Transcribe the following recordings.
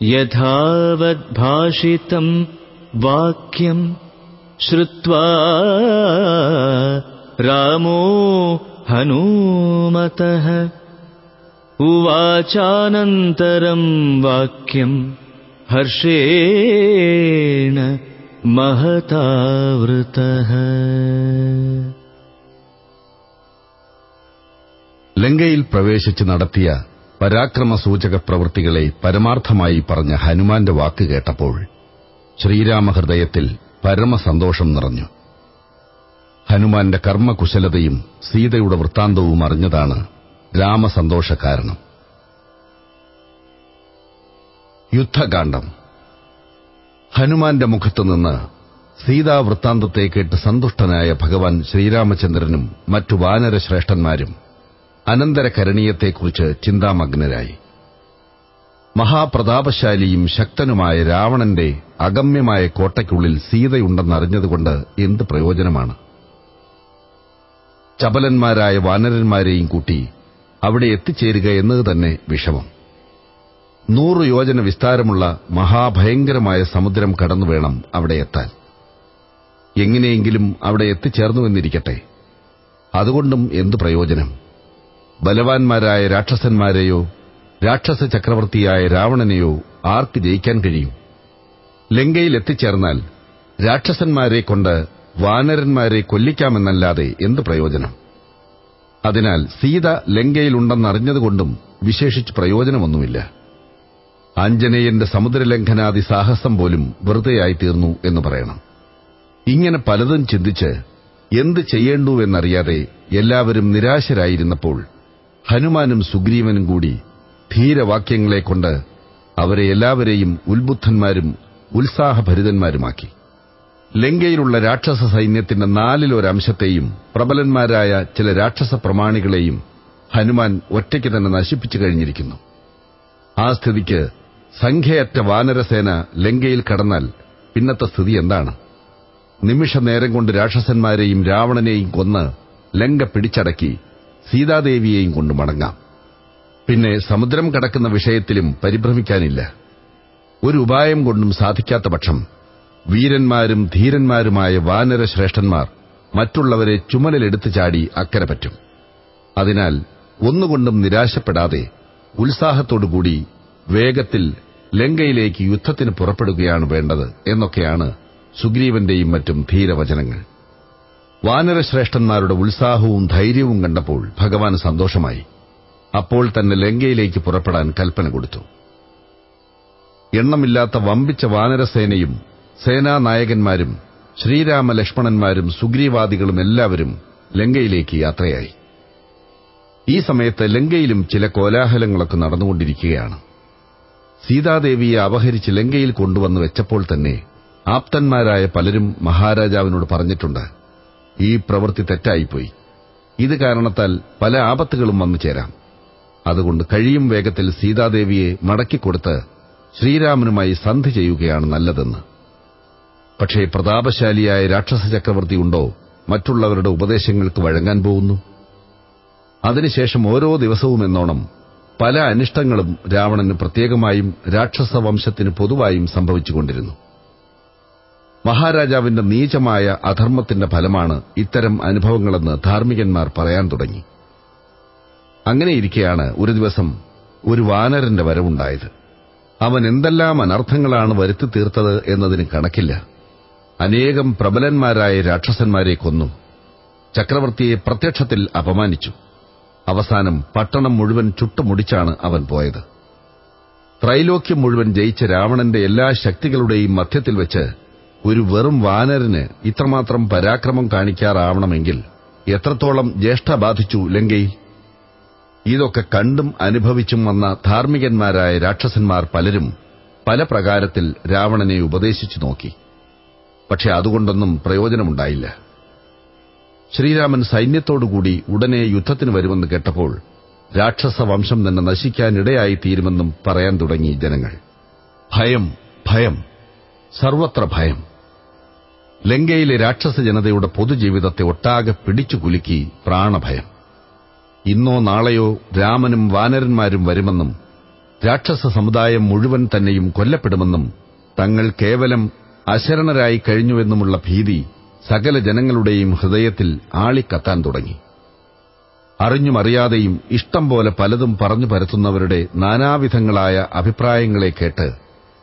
यथावद्भाषितम् वाक्यम् श्रुत्वा रामो हनूमतः उवाचानन्तरम् वाक्यम् हर्षेण महतावृतः ലങ്കയിൽ പ്രവേശിച്ച് നടത്തിയ പരാക്രമസൂചക പ്രവൃത്തികളെ പരമാർത്ഥമായി പറഞ്ഞ ഹനുമാന്റെ വാക്ക് കേട്ടപ്പോൾ ശ്രീരാമഹൃദയത്തിൽ പരമസന്തോഷം നിറഞ്ഞു. ഹനുമാന്റെ കർമ്മകുശലതയും സീതയുടെ വൃത്താന്തവും അറിഞ്ഞതാണ് രാമസന്തോഷ കാരണം യുദ്ധകാന്ഡം. ഹനുമാന്റെ മുഖത്തുനിന്ന് സീതാവൃത്താന്തത്തെ കേട്ട് സന്തുഷ്ടനായ ഭഗവാൻ ശ്രീരാമചന്ദ്രനും മറ്റു വാനരശ്രേഷ്ഠന്മാരും അനന്തരകരണീയത്തെക്കുറിച്ച് ചിന്താമഗ്നരായി. മഹാപ്രതാപശാലിയും ശക്തനുമായ രാവണന്റെ അഗമ്യമായ കോട്ടയ്ക്കുള്ളിൽ സീതയുണ്ടെന്നറിഞ്ഞതുകൊണ്ട് എന്ത് പ്രയോജനമാണ്? ചപലന്മാരായ വാനരന്മാരെയും കൂട്ടി അവിടെ എത്തിച്ചേരുക എന്നത് തന്നെ വിഷമം. നൂറ് യോജന വിസ്താരമുള്ള മഹാഭയങ്കരമായ സമുദ്രം കടന്നു വേണം അവിടെ എത്താൻ. എങ്ങനെയെങ്കിലും അവിടെ എത്തിച്ചേർന്നുവെന്നിരിക്കട്ടെ. അതുകൊണ്ടും എന്തു പ്രയോജനം? ബലവാന്മാരായ രാക്ഷസന്മാരെയോ രാക്ഷസ ചക്രവർത്തിയായ രാവണനെയോ ആർക്ക് ജയിക്കാൻ കഴിയും? ലങ്കയിൽ എത്തിച്ചേർന്നാൽ രാക്ഷസന്മാരെ കൊണ്ട് വാനരന്മാരെ കൊല്ലിക്കാമെന്നല്ലാതെ എന്ത് പ്രയോജനം? അതിനാൽ സീത ലങ്കയിലുണ്ടെന്നറിഞ്ഞതുകൊണ്ടും വിശേഷിച്ച് പ്രയോജനമൊന്നുമില്ല. ആഞ്ജനേയന്റെ സമുദ്രലംഘനാദി സാഹസം പോലും വെറുതെയായി തീർന്നു എന്ന് പറയണം. ഇങ്ങനെ പലതും ചിന്തിച്ച് എന്ത് ചെയ്യേണ്ടുവെന്നറിയാതെ എല്ലാവരും നിരാശരായിരുന്നപ്പോൾ ഹനുമാനും സുഗ്രീവനും കൂടി ധീരവാക്യങ്ങളെക്കൊണ്ട് അവരെ എല്ലാവരെയും ഉത്ബുദ്ധന്മാരും ഉത്സാഹഭരിതന്മാരുമാക്കി. ലങ്കയിലുള്ള രാക്ഷസ സൈന്യത്തിന്റെ നാലിലൊരംശത്തെയും പ്രബലന്മാരായ ചില രാക്ഷസ പ്രമാണികളെയും ഹനുമാൻ ഒറ്റയ്ക്ക് തന്നെ നശിപ്പിച്ചു കഴിഞ്ഞിരിക്കുന്നു. ആ സ്ഥിതിക്ക് സംഖ്യയറ്റ വാനരസേന ലങ്കയിൽ കടന്നാൽ പിന്നത്തെ സ്ഥിതി എന്താണ്? നിമിഷനേരം കൊണ്ട് രാക്ഷസന്മാരെയും രാവണനെയും കൊന്ന് ലങ്ക പിടിച്ചടക്കി സീതാദേവിയെയും കൊണ്ട് മടങ്ങാം. പിന്നെ സമുദ്രം കടക്കുന്ന വിഷയത്തിലും പരിഭ്രമിക്കാനില്ല. ഒരു ഉപായം കൊണ്ടും സാധിക്കാത്ത പക്ഷം വീരന്മാരും ധീരന്മാരുമായ വാനരശ്രേഷ്ഠന്മാർ മറ്റുള്ളവരെ ചുമലിലെടുത്തു ചാടി അക്കരെ പറ്റും. അതിനാൽ ഒന്നുകൊണ്ടും നിരാശപ്പെടാതെ ഉത്സാഹത്തോടുകൂടി വേഗത്തിൽ ലങ്കയിലേക്ക് യുദ്ധത്തിന് പുറപ്പെടുകയാണ് വേണ്ടത് എന്നൊക്കെയാണ് സുഗ്രീവന്റെയും മറ്റും ധീരവചനങ്ങൾ. വാനരശ്രേഷ്ഠന്മാരുടെ ഉത്സാഹവും ധൈര്യവും കണ്ടപ്പോൾ ഭഗവാൻ സന്തോഷമായി. അപ്പോൾ തന്നെ ലങ്കയിലേക്ക് പുറപ്പെടാൻ കൽപ്പന കൊടുത്തു. എണ്ണമില്ലാത്ത വമ്പിച്ച വാനരസേനയും സേനാനായകന്മാരും ശ്രീരാമലക്ഷ്മണന്മാരും സുഗ്രീവാദികളും എല്ലാവരും ലങ്കയിലേക്ക് യാത്രയായി. ഈ സമയത്ത് ലങ്കയിലും ചില കോലാഹലങ്ങളൊക്കെ നടന്നുകൊണ്ടിരിക്കുകയാണ്. സീതാദേവിയെ അപഹരിച്ച് ലങ്കയിൽ കൊണ്ടുവന്ന് വെച്ചപ്പോൾ തന്നെ ആപ്തന്മാരായ പലരും മഹാരാജാവിനോട് പറഞ്ഞിട്ടുണ്ട് ഈ പ്രവൃത്തി തെറ്റായിപ്പോയി. ഇത് കാരണത്താൽ പല ആപത്തുകളും വന്നു ചേരാം. അതുകൊണ്ട് കഴിയും വേഗത്തിൽ സീതാദേവിയെ മടക്കിക്കൊടുത്ത് ശ്രീരാമനുമായി സന്ധി ചെയ്യുകയാണ് നല്ലതെന്ന്. പക്ഷേ പ്രതാപശാലിയായ രാക്ഷസ ചക്രവർത്തി ഉണ്ടോ? മറ്റുള്ളവരുടെ ഉപദേശങ്ങൾക്ക് വഴങ്ങാൻ പോകുന്നു? അതിനുശേഷം ഓരോ ദിവസവും എന്നോണം പല അനിഷ്ടങ്ങളും രാവണന് പ്രത്യേകമായും രാക്ഷസ വംശത്തിന് പൊതുവായും സംഭവിച്ചുകൊണ്ടിരുന്നു. മഹാരാജാവിന്റെ നീചമായ അധർമ്മത്തിന്റെ ഫലമാണ് ഇത്തരം അനുഭവങ്ങളെന്ന് ധാർമ്മികന്മാർ പറയാൻ തുടങ്ങി. അങ്ങനെയിരിക്കെയാണ് ഒരു ദിവസം ഒരു വാനരന്റെ വരവുണ്ടായത്. അവൻ എന്തെല്ലാം അനർത്ഥങ്ങളാണ് വരുത്തി തീർത്തത് എന്നതിന് കണക്കില്ല. അനേകം പ്രബലന്മാരായ രാക്ഷസന്മാരെ കൊന്നു. ചക്രവർത്തിയെ പ്രത്യക്ഷത്തിൽ അപമാനിച്ചു. അവസാനം പട്ടണം മുഴുവൻ ചുട്ടുമുടിച്ചാണ് അവൻ പോയത്. ത്രൈലോക്യം മുഴുവൻ ജയിച്ച രാവണന്റെ എല്ലാ ശക്തികളുടെയും മധ്യത്തിൽ വെച്ച് ഒരു വെറും വാനരന് ഇത്രമാത്രം പരാക്രമം കാണിക്കാറാവണമെങ്കിൽ എത്രത്തോളം ജ്യേഷ്ഠ ബാധിച്ചു ലങ്കയിൽ ഇതൊക്കെ കണ്ടും അനുഭവിച്ചും വന്ന ധാർമ്മികന്മാരായ രാക്ഷസന്മാർ പലരും പല പ്രകാരത്തിൽ രാവണനെ ഉപദേശിച്ചു നോക്കി. പക്ഷെ അതുകൊണ്ടൊന്നും പ്രയോജനമുണ്ടായില്ല. ശ്രീരാമൻ സൈന്യത്തോടുകൂടി ഉടനെ യുദ്ധത്തിന് വരുമെന്ന് കേട്ടപ്പോൾ രാക്ഷസ വംശം തന്നെ നശിക്കാനിടയായി തീരുമെന്നും പറയാൻ തുടങ്ങി ജനങ്ങൾ. ഭയം ഭയം സർവത്ര ഭയം. ലങ്കയിലെ രാക്ഷസ ജനതയുടെ പൊതുജീവിതത്തെ ഒട്ടാകെ പിടിച്ചു കുലുക്കി പ്രാണഭയം. ഇന്നോ നാളെയോ രാമനും വാനരന്മാരും വരുമെന്നും രാക്ഷസ സമുദായം മുഴുവൻ തന്നെയും കൊല്ലപ്പെടുമെന്നും തങ്ങൾ കേവലം അശരണരായി കഴിഞ്ഞുവെന്നുമുള്ള ഭീതി സകല ജനങ്ങളുടെയും ഹൃദയത്തിൽ ആളിക്കത്താൻ തുടങ്ങി. അറിഞ്ഞുമറിയാതെയും ഇഷ്ടം പോലെ പലതും പറഞ്ഞു പരത്തുന്നവരുടെ നാനാവിധങ്ങളായ അഭിപ്രായങ്ങളെ കേട്ട്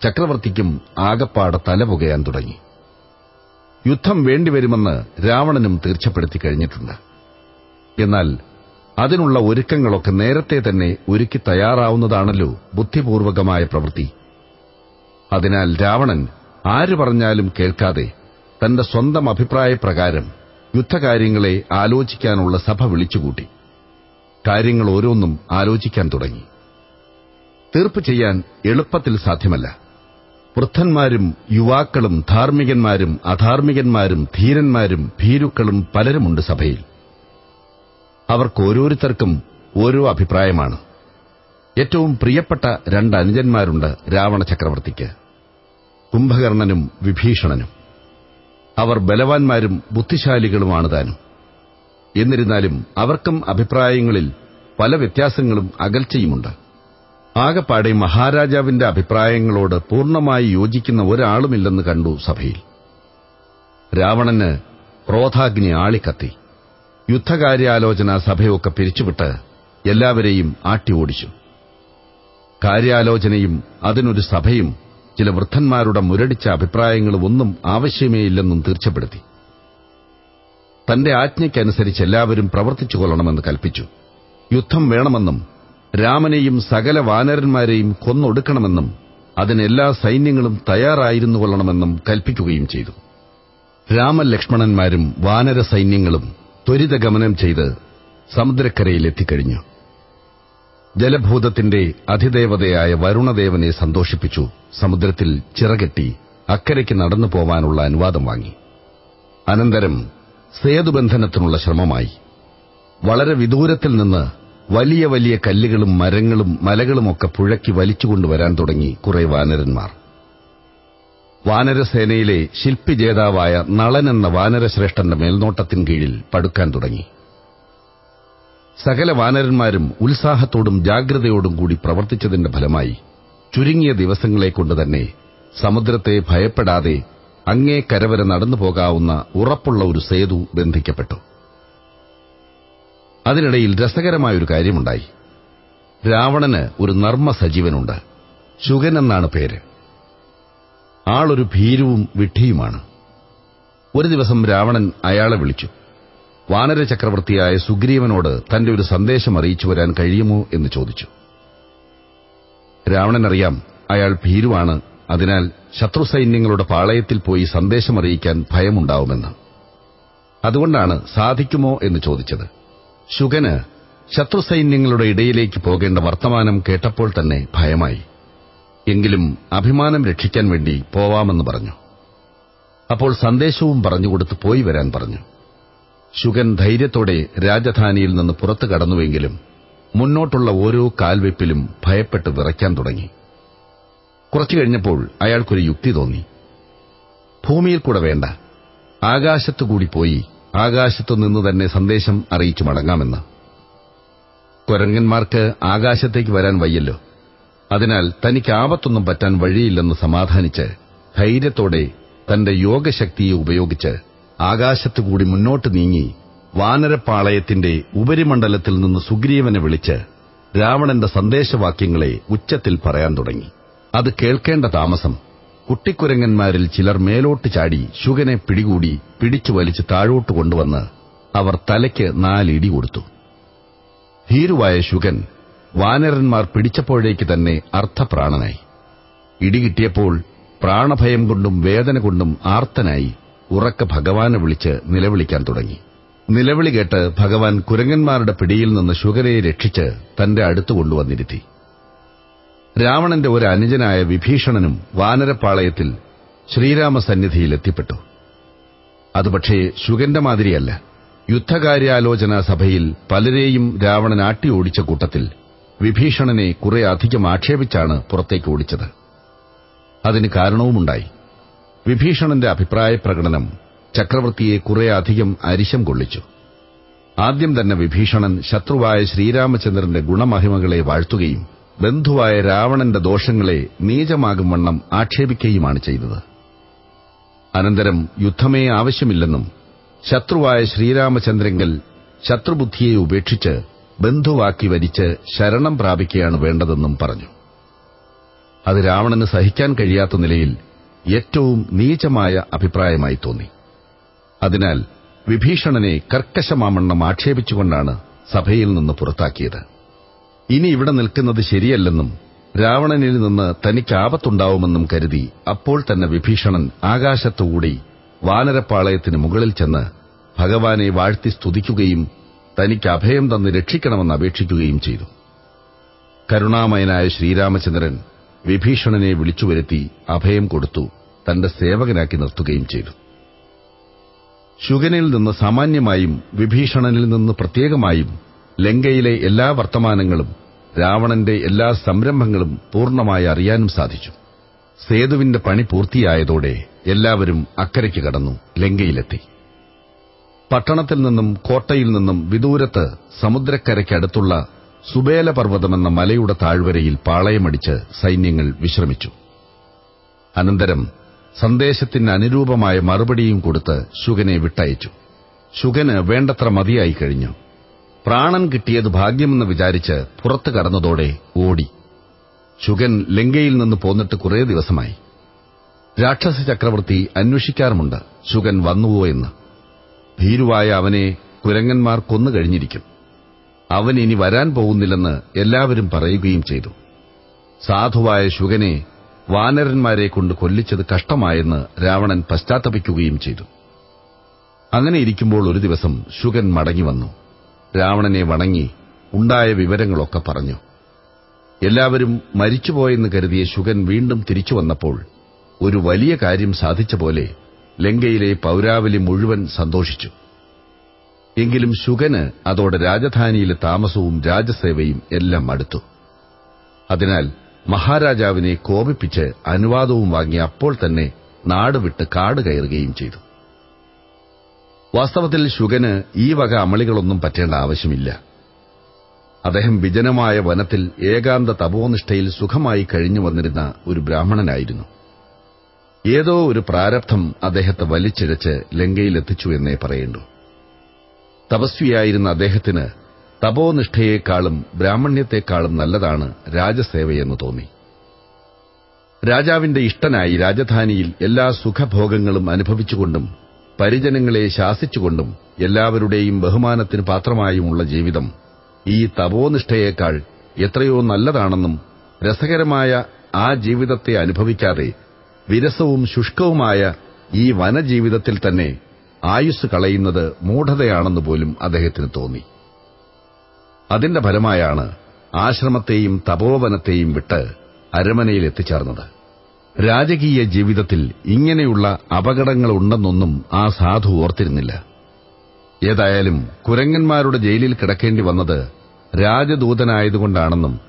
ചക്രവർത്തിക്കും ആകപ്പാടെ തലപുകയാൻ തുടങ്ങി. യുദ്ധം വേണ്ടിവരുമെന്ന് രാവണനും തീർച്ചപ്പെടുത്തി കഴിഞ്ഞിട്ടുണ്ട്. എന്നാൽ അതിനുള്ള ഒരുക്കങ്ങളൊക്കെ നേരത്തെ തന്നെ ഒരുക്കി തയ്യാറാവുന്നതാണല്ലോ ബുദ്ധിപൂർവകമായ പ്രവൃത്തി. അതിനാൽ രാവണൻ ആര് പറഞ്ഞാലും കേൾക്കാതെ തന്റെ സ്വന്തം അഭിപ്രായപ്രകാരം യുദ്ധകാര്യങ്ങളെ ആലോചിക്കാനുള്ള സഭ വിളിച്ചുകൂട്ടി. കാര്യങ്ങൾ ഓരോന്നും ആലോചിക്കാൻ തുടങ്ങി. തീർപ്പ് ചെയ്യാൻ എളുപ്പത്തിൽ സാധ്യമല്ല. വൃദ്ധന്മാരും യുവാക്കളും ധാർമ്മികന്മാരും അധാർമികന്മാരും ധീരന്മാരും ഭീരുക്കളും പലരുമുണ്ട് സഭയിൽ. അവർക്ക് ഓരോരുത്തർക്കും ഓരോ അഭിപ്രായമാണ്. ഏറ്റവും പ്രിയപ്പെട്ട രണ്ട് അനുജന്മാരുണ്ട് രാവണ ചക്രവർത്തിക്ക്. കുംഭകർണനും വിഭീഷണനും. അവർ ബലവാന്മാരും ബുദ്ധിശാലികളുമാണ് താനും. എന്നിരുന്നാലും അവർക്കും അഭിപ്രായങ്ങളിൽ പല വ്യത്യാസങ്ങളും അകൽച്ചയുമുണ്ട്. ആകപ്പാടെ മഹാരാജാവിന്റെ അഭിപ്രായങ്ങളോട് പൂർണമായി യോജിക്കുന്ന ഒരാളുമില്ലെന്ന് കണ്ടു സഭയിൽ. രാവണന് ക്രോധാഗ്നി ആളിക്കത്തി. യുദ്ധകാര്യാലോചന സഭയൊക്കെ പിരിച്ചുവിട്ട് എല്ലാവരെയും ആട്ടി ഓടിച്ചു. കാര്യാലോചനയും അതിനൊരു സഭയും ചില വൃദ്ധന്മാരുടെ മുരടിച്ച അഭിപ്രായങ്ങളും ഒന്നും ആവശ്യമേയില്ലെന്നും തീർച്ചപ്പെടുത്തി. തന്റെ ആജ്ഞയ്ക്കനുസരിച്ച് എല്ലാവരും പ്രവർത്തിച്ചു കൊള്ളണമെന്ന് കൽപ്പിച്ചു. യുദ്ധം വേണമെന്നും രാമനെയും സകല വാനരന്മാരെയും കൊന്നൊടുക്കണമെന്നും അതിനെല്ലാ സൈന്യങ്ങളും തയ്യാറായിരുന്നു കൊള്ളണമെന്നും കൽപ്പിക്കുകയും ചെയ്തു. രാമലക്ഷ്മണന്മാരും വാനര സൈന്യങ്ങളും ത്വരിതഗമനം ചെയ്ത് സമുദ്രക്കരയിലെത്തിക്കഴിഞ്ഞു. ജലഭൂതത്തിന്റെ അധിദേവതയായ വരുണദേവനെ സന്തോഷിപ്പിച്ചു സമുദ്രത്തിൽ ചിറകെട്ടി അക്കരയ്ക്ക് നടന്നു പോവാനുള്ള അനുവാദം വാങ്ങി. അനന്തരം സേതുബന്ധനത്തിനുള്ള ശ്രമമായി. വളരെ വിദൂരത്തിൽ നിന്ന് വലിയ വലിയ കല്ലുകളും മരങ്ങളും മലകളുമൊക്കെ പുഴക്കി വലിച്ചുകൊണ്ടുവരാൻ തുടങ്ങി കുറെ വാനരന്മാർ. വാനരസേനയിലെ ശില്പിജേതാവായ നളൻ എന്ന വാനരശ്രേഷ്ഠന്റെ മേൽനോട്ടത്തിൻ കീഴിൽ പടുക്കാൻ തുടങ്ങി. സകല വാനരന്മാരും ഉത്സാഹത്തോടും ജാഗ്രതയോടും കൂടി പ്രവർത്തിച്ചതിന്റെ ഫലമായി ചുരുങ്ങിയ ദിവസങ്ങളെക്കൊണ്ട് തന്നെ സമുദ്രത്തെ ഭയപ്പെടാതെ അങ്ങേ കരവരെ നടന്നു പോകാവുന്ന ഉറപ്പുള്ള ഒരു സേതു ബന്ധിക്കപ്പെട്ടു. അതിനിടയിൽ രസകരമായൊരു കാര്യമുണ്ടായി. രാവണന് ഒരു നർമ്മ സജീവനുണ്ട്. ശുഗൻ എന്നാണ് പേര്. ആളൊരു ഭീരുവും വിഡ്ഢിയുമാണ്. ഒരു ദിവസം രാവണൻ അയാളെ വിളിച്ചു. വാനര ചക്രവർത്തിയായ സുഗ്രീവനോട് തന്റെ ഒരു സന്ദേശം അറിയിച്ചു വരാൻ കഴിയുമോ? എന്ന് ചോദിച്ചു. രാവണനറിയാം അയാൾ ഭീരുവാണ്. അതിനാൽ ശത്രു സൈന്യങ്ങളുടെ പാളയത്തിൽ പോയി സന്ദേശം അറിയിക്കാൻ ഭയമുണ്ടാവുമെന്ന്. അതുകൊണ്ടാണ് സാധിക്കുമോ എന്ന് ചോദിച്ചത്. ശുഗന് ശത്രുസൈന്യങ്ങളുടെ ഇടയിലേക്ക് പോകേണ്ട വർത്തമാനം കേട്ടപ്പോൾ തന്നെ ഭയമായി. എങ്കിലും അഭിമാനം രക്ഷിക്കാൻ വേണ്ടി പോവാമെന്ന് പറഞ്ഞു. അപ്പോൾ സന്ദേശവും പറഞ്ഞുകൊടുത്ത് പോയി വരാൻ പറഞ്ഞു. ശുഗൻ ധൈര്യത്തോടെ രാജധാനിയിൽ നിന്ന് പുറത്തു കടന്നുവെങ്കിലും മുന്നോട്ടുള്ള ഓരോ കാൽവെപ്പിലും ഭയപ്പെട്ട് വിറയ്ക്കാൻ തുടങ്ങി. കുറച്ചു കഴിഞ്ഞപ്പോൾ അയാൾക്കൊരു യുക്തി തോന്നി. ഭൂമിയിൽ കൂടെ വേണ്ട. ആകാശത്തുകൂടി പോയി ആകാശത്തു നിന്ന് തന്നെ സന്ദേശം അറിയിച്ചു മടങ്ങാമെന്ന്. കുരങ്ങന്മാർക്ക് ആകാശത്തേക്ക് വരാൻ വയ്യല്ലോ. അതിനാൽ തനിക്ക് ആപത്തൊന്നും പറ്റാൻ വഴിയില്ലെന്ന് സമാധാനിച്ച് ധൈര്യത്തോടെ തന്റെ യോഗശക്തിയെ ഉപയോഗിച്ച് ആകാശത്തുകൂടി മുന്നോട്ട് നീങ്ങി വാനരപ്പാളയത്തിന്റെ ഉപരിമണ്ഡലത്തിൽ നിന്ന് സുഗ്രീവനെ വിളിച്ച് രാവണന്റെ സന്ദേശവാക്യങ്ങളെ ഉച്ചത്തിൽ പറയാൻ തുടങ്ങി. അത് കേൾക്കേണ്ട താമസം കുട്ടിക്കുരങ്ങന്മാരിൽ ചിലർ മേലോട്ട് ചാടി ശുഗനെ പിടികൂടി പിടിച്ചു വലിച്ച് താഴോട്ട് കൊണ്ടുവന്ന് അവർ തലയ്ക്ക് നാലിടി കൊടുത്തു. ഭീരുവായ ശുഗൻ വാനരന്മാർ പിടിച്ചപ്പോഴേക്ക് തന്നെ അർത്ഥപ്രാണനായി. ഇടികിട്ടിയപ്പോൾ പ്രാണഭയം കൊണ്ടും വേദന കൊണ്ടും ആർത്തനായി ഉറക്ക ഭഗവാനെ വിളിച്ച് നിലവിളിക്കാൻ തുടങ്ങി. നിലവിളി കേട്ട് ഭഗവാൻ കുരങ്ങന്മാരുടെ പിടിയിൽ നിന്ന് ശുഗനെ രക്ഷിച്ച് തന്റെ അടുത്ത് കൊണ്ടുവന്നിരുത്തി. രാവണന്റെ ഒരു അനുജനായ വിഭീഷണനും വാനരപ്പാളയത്തിൽ ശ്രീരാമസന്നിധിയിൽ എത്തിപ്പെട്ടു അത് പക്ഷേ ശുഗന്റെ മാതിരിയല്ല. യുദ്ധകാര്യാലോചനാ സഭയിൽ പലരെയും രാവണൻ ആട്ടി ഓടിച്ച കൂട്ടത്തിൽ വിഭീഷണനെ കുറെ അധികം ആക്ഷേപിച്ചാണ് പുറത്തേക്ക് ഓടിച്ചത്. അതിന് കാരണവുമുണ്ടായി. വിഭീഷണന്റെ അഭിപ്രായ പ്രകടനം ചക്രവർത്തിയെ കുറെ അധികം അരിശം കൊള്ളിച്ചു. ആദ്യം തന്നെ വിഭീഷണൻ ശത്രുവായ ശ്രീരാമചന്ദ്രന്റെ ഗുണമഹിമകളെ വാഴ്ത്തുകയും ബന്ധുവായ രാവണന്റെ ദോഷങ്ങളെ നീചമാകും വണ്ണം ആക്ഷേപിക്കുകയുമാണ് ചെയ്തത്. അനന്തരം യുദ്ധമേ ആവശ്യമില്ലെന്നും ശത്രുവായ ശ്രീരാമചന്ദ്രങ്കൽ ശത്രുബുദ്ധിയെ ഉപേക്ഷിച്ച് ബന്ധുവാക്കി വരിച്ച് ശരണം പ്രാപിക്കുകയാണ് വേണ്ടതെന്നും പറഞ്ഞു. അത് രാവണന് സഹിക്കാൻ കഴിയാത്ത നിലയിൽ ഏറ്റവും നീചമായ അഭിപ്രായമായി തോന്നി. അതിനാൽ വിഭീഷണനെ കർക്കശമാമണ്ണം ആക്ഷേപിച്ചുകൊണ്ടാണ് സഭയിൽ നിന്ന് പുറത്താക്കിയത്. ഇനി ഇവിടെ നിൽക്കുന്നത് ശരിയല്ലെന്നും രാവണനിൽ നിന്ന് തനിക്ക് ആപത്തുണ്ടാവുമെന്നും കരുതി അപ്പോൾ തന്നെ വിഭീഷണൻ ആകാശത്തുകൂടി വാനരപ്പാളയത്തിന് മുകളിൽ ചെന്ന് ഭഗവാനെ വാഴ്ത്തി സ്തുതിക്കുകയും തനിക്ക് അഭയം തന്ന് രക്ഷിക്കണമെന്ന് അപേക്ഷിക്കുകയും ചെയ്തു. കരുണാമയനായ ശ്രീരാമചന്ദ്രൻ വിഭീഷണനെ വിളിച്ചുവരുത്തി അഭയം കൊടുത്തു തന്റെ സേവകനാക്കി നിർത്തുകയും ചെയ്തു. ശുഗനിൽ നിന്ന് സാമാന്യമായും വിഭീഷണനിൽ നിന്ന് പ്രത്യേകമായും ലങ്കയിലെ എല്ലാ വർത്തമാനങ്ങളും രാവണന്റെ എല്ലാ സംരംഭങ്ങളും പൂർണമായി അറിയാനും സാധിച്ചു. സേതുവിന്റെ പണി പൂർത്തിയായതോടെ എല്ലാവരും അക്കരയ്ക്ക് കടന്നു ലങ്കയിലെത്തി. പട്ടണത്തിൽ നിന്നും കോട്ടയിൽ നിന്നും വിദൂരത്ത് സമുദ്രക്കരയ്ക്കടുത്തുള്ള സുബേല പർവതമെന്ന മലയുടെ താഴ്വരയിൽ പാളയമടിച്ച് സൈന്യങ്ങൾ വിശ്രമിച്ചു. അനന്തരം സന്ദേശത്തിന് അനുരൂപമായ മറുപടിയും കൊടുത്ത് ശുഗനെ വിട്ടയച്ചു. ശുഗന് വേണ്ടത്ര മതിയായി കഴിഞ്ഞു. പ്രാണൻ കിട്ടിയത് ഭാഗ്യമെന്ന് വിചാരിച്ച് പുറത്തു കടന്നതോടെ ഓടി. ശുഗൻ ലങ്കയിൽ നിന്ന് പോന്നിട്ട് കുറേ ദിവസമായി. രാക്ഷസ ചക്രവർത്തി അന്വേഷിക്കാറുമുണ്ട് ശുഗൻ വന്നുവോ എന്ന്. ഭീരുവായ അവനെ കുരങ്ങന്മാർ കൊന്നുകഴിഞ്ഞിരിക്കും അവൻ ഇനി വരാൻ പോകുന്നില്ലെന്ന് എല്ലാവരും പറയുകയും ചെയ്തു. സാധുവായ ശുഗനെ വാനരന്മാരെ കൊണ്ട് കൊല്ലിച്ചത് കഷ്ടമായെന്ന് രാവണൻ പശ്ചാത്തപിക്കുകയും ചെയ്തു. അങ്ങനെ ഇരിക്കുമ്പോൾ ഒരു ദിവസം ശുഗൻ മടങ്ങിവന്നു രാവണനെ വണങ്ങി ഉണ്ടായ വിവരങ്ങളൊക്കെ പറഞ്ഞു. എല്ലാവരും മരിച്ചുപോയെന്ന് കരുതിയ ശുഗൻ വീണ്ടും തിരിച്ചു വന്നപ്പോൾ ഒരു വലിയ കാര്യം സാധിച്ച പോലെ ലങ്കയിലെ പൗരാവലി മുഴുവൻ സന്തോഷിച്ചു. എങ്കിലും ശുഗന് അതോടെ രാജധാനിയിലെ താമസവും രാജസേവയും എല്ലാം മടുത്തു അതിനാൽ മഹാരാജാവിനെ കോപിപ്പിച്ച് അനുവാദവും വാങ്ങി അപ്പോൾ തന്നെ നാടുവിട്ട് കാട് കയറുകയും ചെയ്തു. വാസ്തവത്തിൽ ശുഗന് ഈ വക അമളികളൊന്നും പറ്റേണ്ട ആവശ്യമില്ല. അദ്ദേഹം വിജനമായ വനത്തിൽ ഏകാന്ത തപോനിഷ്ഠയിൽ സുഖമായി കഴിഞ്ഞു വന്നിരുന്ന ഒരു ബ്രാഹ്മണനായിരുന്നു. ഏതോ ഒരു പ്രാരബ്ധം അദ്ദേഹത്തെ വലിച്ചിഴച്ച് ലങ്കയിലെത്തിച്ചു എന്നേ പറയേണ്ടു. തപസ്വിയായിരുന്ന അദ്ദേഹത്തിന് തപോനിഷ്ഠയേക്കാളും ബ്രാഹ്മണ്യത്തെക്കാളും നല്ലതാണ് രാജസേവയെന്ന് തോന്നി. രാജാവിന്റെ ഇഷ്ടനായി രാജധാനിയിൽ എല്ലാ സുഖഭോഗങ്ങളും അനുഭവിച്ചുകൊണ്ടും പരിജനങ്ങളെ ശാസിച്ചുകൊണ്ടും എല്ലാവരുടെയും ബഹുമാനത്തിന് പാത്രമായുമുള്ള ജീവിതം ഈ തപോനിഷ്ഠയേക്കാൾ എത്രയോ നല്ലതാണെന്നും രസകരമായ ആ ജീവിതത്തെ അനുഭവിക്കാതെ വിരസവും ശുഷ്കവുമായ ഈ വനജീവിതത്തിൽ തന്നെ ആയുസ് കളയുന്നത് മൂഢതയാണെന്ന് പോലും അദ്ദേഹത്തിന് തോന്നി. അതിന്റെ ഫലമായാണ് ആശ്രമത്തെയും തപോവനത്തെയും വിട്ട് അരമനയിൽ എത്തിച്ചേർന്നത്. രാജകീയ ജീവിതത്തിൽ ഇങ്ങനെയുള്ള അപകടങ്ങളുണ്ടെന്നൊന്നും ആ സാധു ഓർത്തിരുന്നില്ല. ഏതായാലും കുരങ്ങന്മാരുടെ ജയിലിൽ കിടക്കേണ്ടി വന്നത് രാജദൂതനായതുകൊണ്ടാണെന്നും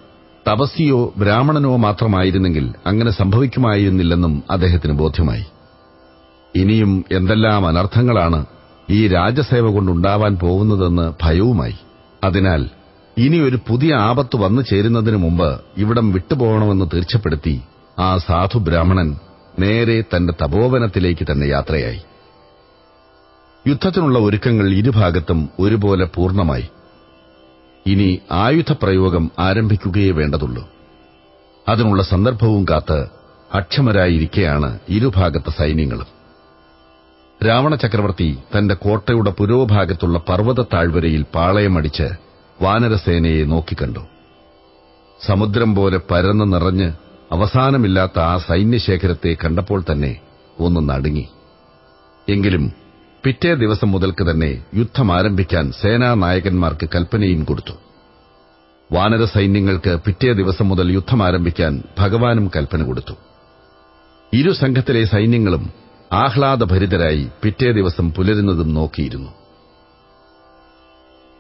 തപസ്സിയോ ബ്രാഹ്മണനോ മാത്രമായിരുന്നെങ്കിൽ അങ്ങനെ സംഭവിക്കുമായിരുന്നില്ലെന്നും അദ്ദേഹത്തിന് ബോധ്യമായി. ഇനിയും എന്തെല്ലാം അനർത്ഥങ്ങളാണ് ഈ രാജസേവ കൊണ്ടുണ്ടാവാൻ പോകുന്നതെന്ന് ഭയവുമായി. അതിനാൽ ഇനി ഒരു പുതിയ ആപത്ത് വന്നു ചേരുന്നതിനു മുമ്പ് ഇവിടം വിട്ടുപോകണമെന്ന് തീർച്ചപ്പെടുത്തി ആ സാധു ബ്രാഹ്മണൻ നേരെ തന്റെ തപോവനത്തിലേക്ക് തന്നെ യാത്രയായി. യുദ്ധത്തിനുള്ള ഒരുക്കങ്ങൾ ഇരുഭാഗത്തും ഒരുപോലെ പൂർണമായി. ഇനി ആയുധ പ്രയോഗം ആരംഭിക്കുകയേ വേണ്ടതുള്ളൂ. അതിനുള്ള സന്ദർഭവും കാത്ത് അക്ഷമരായിരിക്കെയാണ് ഇരുഭാഗത്തെ സൈന്യങ്ങളും. രാവണ ചക്രവർത്തി തന്റെ കോട്ടയുടെ പുരോഭാഗത്തുള്ള പർവത താഴ്വരയിൽ പാളയമടിച്ച് വാനരസേനയെ നോക്കിക്കണ്ടു. സമുദ്രം പോലെ പരന്നു നിറഞ്ഞ് അവസാനമില്ലാത്ത ആ സൈന്യശേഖരത്തെ കണ്ടപ്പോൾ തന്നെ ഒന്ന് നടുങ്ങി. എങ്കിലും പിറ്റേ ദിവസം മുതൽക്ക് തന്നെ യുദ്ധം ആരംഭിക്കാൻ സേനാനായകന്മാർക്ക് കൽപ്പനയും കൊടുത്തു. വാനര സൈന്യങ്ങൾക്ക് പിറ്റേ ദിവസം മുതൽ യുദ്ധം ആരംഭിക്കാൻ ഭഗവാനും കൽപ്പന കൊടുത്തു. ഇരു സംഘത്തിലെ സൈന്യങ്ങളും ആഹ്ലാദഭരിതരായി പിറ്റേ ദിവസം പുലരുന്നതും നോക്കിയിരുന്നു.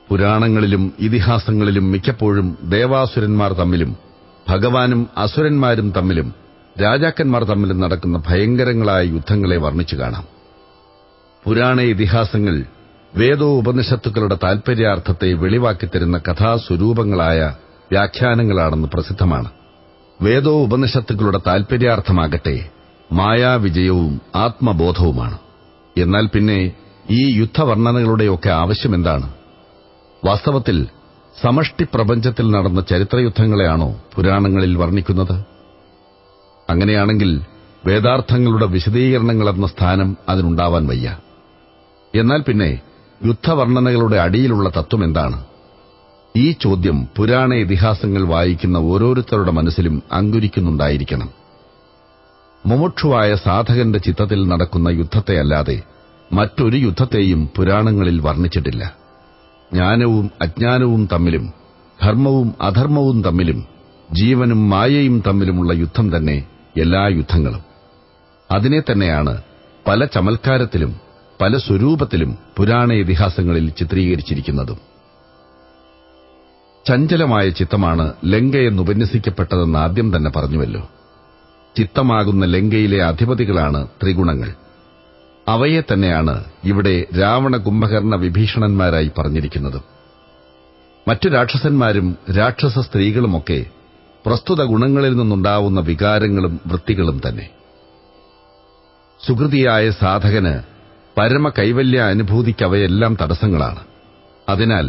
പുരാണങ്ങളിലും ഇതിഹാസങ്ങളിലും മിക്കപ്പോഴും ദേവാസുരന്മാർ തമ്മിലും ഭഗവാനും അസുരന്മാരും തമ്മിലും രാജാക്കന്മാർ തമ്മിലും നടക്കുന്ന ഭയങ്കരങ്ങളായ യുദ്ധങ്ങളെ വർണിച്ചു കാണാം. പുരാണ ഇതിഹാസങ്ങൾ വേദോ ഉപനിഷത്തുക്കളുടെ താൽപര്യാർത്ഥത്തെ വെളിവാക്കിത്തരുന്ന കഥാസ്വരൂപങ്ങളായ വ്യാഖ്യാനങ്ങളാണെന്ന് പ്രസിദ്ധമാണ്. വേദോ ഉപനിഷത്തുക്കളുടെ താൽപര്യാർത്ഥമാകട്ടെ മായാവിജയവും ആത്മബോധവുമാണ്. എന്നാൽ പിന്നെ ഈ യുദ്ധവർണനകളുടെയൊക്കെ ആവശ്യമെന്താണ്? വാസ്തവത്തിൽ സമഷ്ടി പ്രപഞ്ചത്തിൽ നടന്ന ചരിത്രയുദ്ധങ്ങളെയാണോ പുരാണങ്ങളിൽ വർണിക്കുന്നത്? അങ്ങനെയാണെങ്കിൽ വേദാർത്ഥങ്ങളുടെ വിശദീകരണങ്ങൾ എന്ന സ്ഥാനം അതിനുണ്ടാവാൻ വയ്യ. എന്നാൽ പിന്നെ യുദ്ധവർണനകളുടെ അടിയിലുള്ള തത്വം എന്താണ്? ഈ ചോദ്യം പുരാണ ഇതിഹാസങ്ങൾ വായിക്കുന്ന ഓരോരുത്തരുടെ മനസ്സിലും അങ്കുരിക്കുന്നുണ്ടായിരിക്കണം. മുമുക്ഷുവായ സാധകന്റെ ചിത്തത്തിൽ നടക്കുന്ന യുദ്ധത്തെയല്ലാതെ മറ്റൊരു യുദ്ധത്തെയും പുരാണങ്ങളിൽ വർണിച്ചിട്ടില്ല. ജ്ഞാനവും അജ്ഞാനവും തമ്മിലും ധർമ്മവും അധർമ്മവും തമ്മിലും ജീവനും മായയും തമ്മിലുമുള്ള യുദ്ധം തന്നെ എല്ലാ യുദ്ധങ്ങളും. അതിനെ തന്നെയാണ് പല ചമൽക്കാരത്തിലും പല സ്വരൂപത്തിലും പുരാണ ഇതിഹാസങ്ങളിൽ ചിത്രീകരിച്ചിരിക്കുന്നതും. ചഞ്ചലമായ ചിത്തമാണ് ലങ്കയെന്ന് ഉപന്യസിക്കപ്പെട്ടതെന്ന് ആദ്യം തന്നെ പറഞ്ഞുവല്ലോ. ചിത്തമാകുന്ന ലങ്കയിലെ അധിപതികളാണ് ത്രിഗുണങ്ങൾ. അവയെ തന്നെയാണ് ഇവിടെ രാവണ കുംഭകർണ വിഭീഷണന്മാരായി പറഞ്ഞിരിക്കുന്നത്. മറ്റു രാക്ഷസന്മാരും രാക്ഷസ സ്ത്രീകളുമൊക്കെ പ്രസ്തുത ഗുണങ്ങളിൽ നിന്നുണ്ടാവുന്ന വികാരങ്ങളും വൃത്തികളും തന്നെ. സുഹൃതിയായ സാധകന് പരമ കൈവല്യ അനുഭൂതിക്കവയെല്ലാം തടസ്സങ്ങളാണ്. അതിനാൽ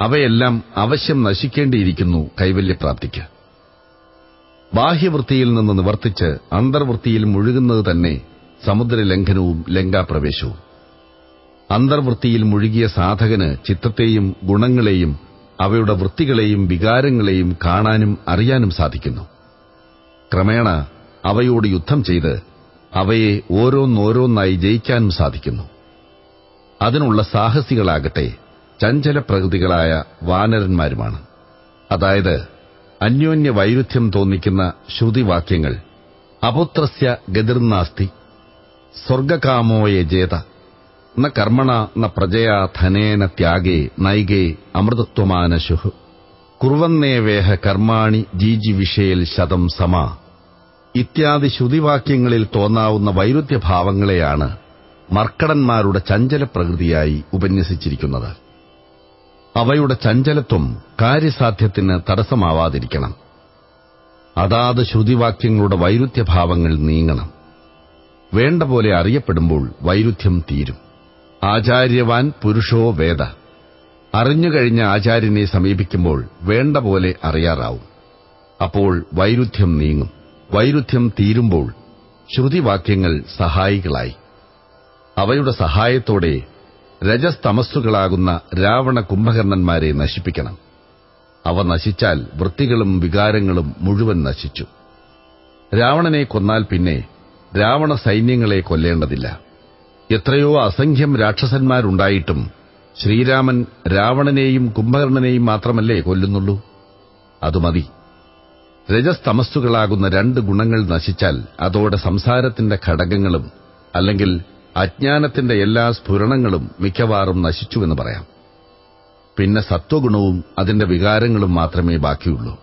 അവയെല്ലാം അവശ്യം നശിക്കേണ്ടിയിരിക്കുന്നു കൈവല്യപ്രാപ്തിക്ക്. ബാഹ്യവൃത്തിയിൽ നിന്ന് നിവർത്തിച്ച് അന്തർവൃത്തിയിൽ മുഴുകുന്നത് തന്നെ സമുദ്രലംഘനവും ലങ്കാപ്രവേശവും. അന്തർവൃത്തിയിൽ മുഴുകിയ സാധകന് ചിത്തത്തെയും ഗുണങ്ങളെയും അവയുടെ വൃത്തികളെയും വികാരങ്ങളെയും കാണാനും അറിയാനും സാധിക്കുന്നു. ക്രമേണ അവയോട് യുദ്ധം ചെയ്ത് അവയെ ഓരോന്നോരോന്നായി ജയിക്കാനും സാധിക്കുന്നു. അതിനുള്ള സാഹസികളാകട്ടെ ചഞ്ചല പ്രകൃതികളായ വാനരന്മാരുമാണ്. അതായത് അന്യോന്യ വൈരുദ്ധ്യം തോന്നിക്കുന്ന ശ്രുതിവാക്യങ്ങൾ അപുത്രസ്യ ഗതിർനാസ്തി. ജേത. ന കർമ്മണ ന പ്രജയാ ധനേന ത്യാഗേ നൈകേ അമൃതത്വമാനശുഃ കുർവന്നേവേഹ കർമാണി ജീജിവിഷയിൽ ശതം സമ. ഇത്യാദി ശ്രുതിവാക്യങ്ങളിൽ തോന്നാവുന്ന വൈരുദ്ധ്യഭാവങ്ങളെയാണ് മർക്കടന്മാരുടെ ചഞ്ചല പ്രകൃതിയായി ഉപന്യസിച്ചിരിക്കുന്നത്. അവയുടെ ചഞ്ചലത്വം കാര്യസാധ്യത്തിന് തടസ്സമാവാതിരിക്കണം. അതാത് ശ്രുതിവാക്യങ്ങളുടെ വൈരുദ്ധ്യഭാവങ്ങൾ നീങ്ങണം. വേണ്ട പോലെ അറിയപ്പെടുമ്പോൾ വൈരുദ്ധ്യം തീരും. ആചാര്യവാൻ പുരുഷോ വേദ. അറിഞ്ഞുകഴിഞ്ഞ ആചാര്യനെ സമീപിക്കുമ്പോൾ വേണ്ട പോലെ അറിയാറാവും. അപ്പോൾ വൈരുദ്ധ്യം നീങ്ങും. വൈരുദ്ധ്യം തീരുമ്പോൾ ശ്രുതിവാക്യങ്ങൾ സഹായികളായി. അവയുടെ സഹായത്തോടെ രജസ്തമസ്സുകളാകുന്ന രാവണ കുംഭകർണന്മാരെ നശിപ്പിക്കണം. അവ നശിച്ചാൽ വൃത്തികളും വികാരങ്ങളും മുഴുവൻ നശിച്ചു. രാവണനെ കൊന്നാൽ പിന്നെ രാവണ സൈന്യങ്ങളെ കൊല്ലേണ്ടതില്ല. എത്രയോ അസംഖ്യം രാക്ഷസന്മാരുണ്ടായിട്ടും ശ്രീരാമൻ രാവണനെയും കുംഭകർണനെയും മാത്രമല്ലേ കൊല്ലുന്നുള്ളൂ. അതുമതി രജസ്തമസ്സുകളാകുന്ന രണ്ട് ഗുണങ്ങൾ നശിച്ചാൽ അതോടെ സംസാരത്തിന്റെ ഘടകങ്ങളും അല്ലെങ്കിൽ അജ്ഞാനത്തിന്റെ എല്ലാ സ്ഫുരണങ്ങളും മിക്കവാറും നശിച്ചുവെന്ന് പറയാം. പിന്നെ സത്വഗുണവും അതിന്റെ വികാരങ്ങളും മാത്രമേ ബാക്കിയുള്ളൂ.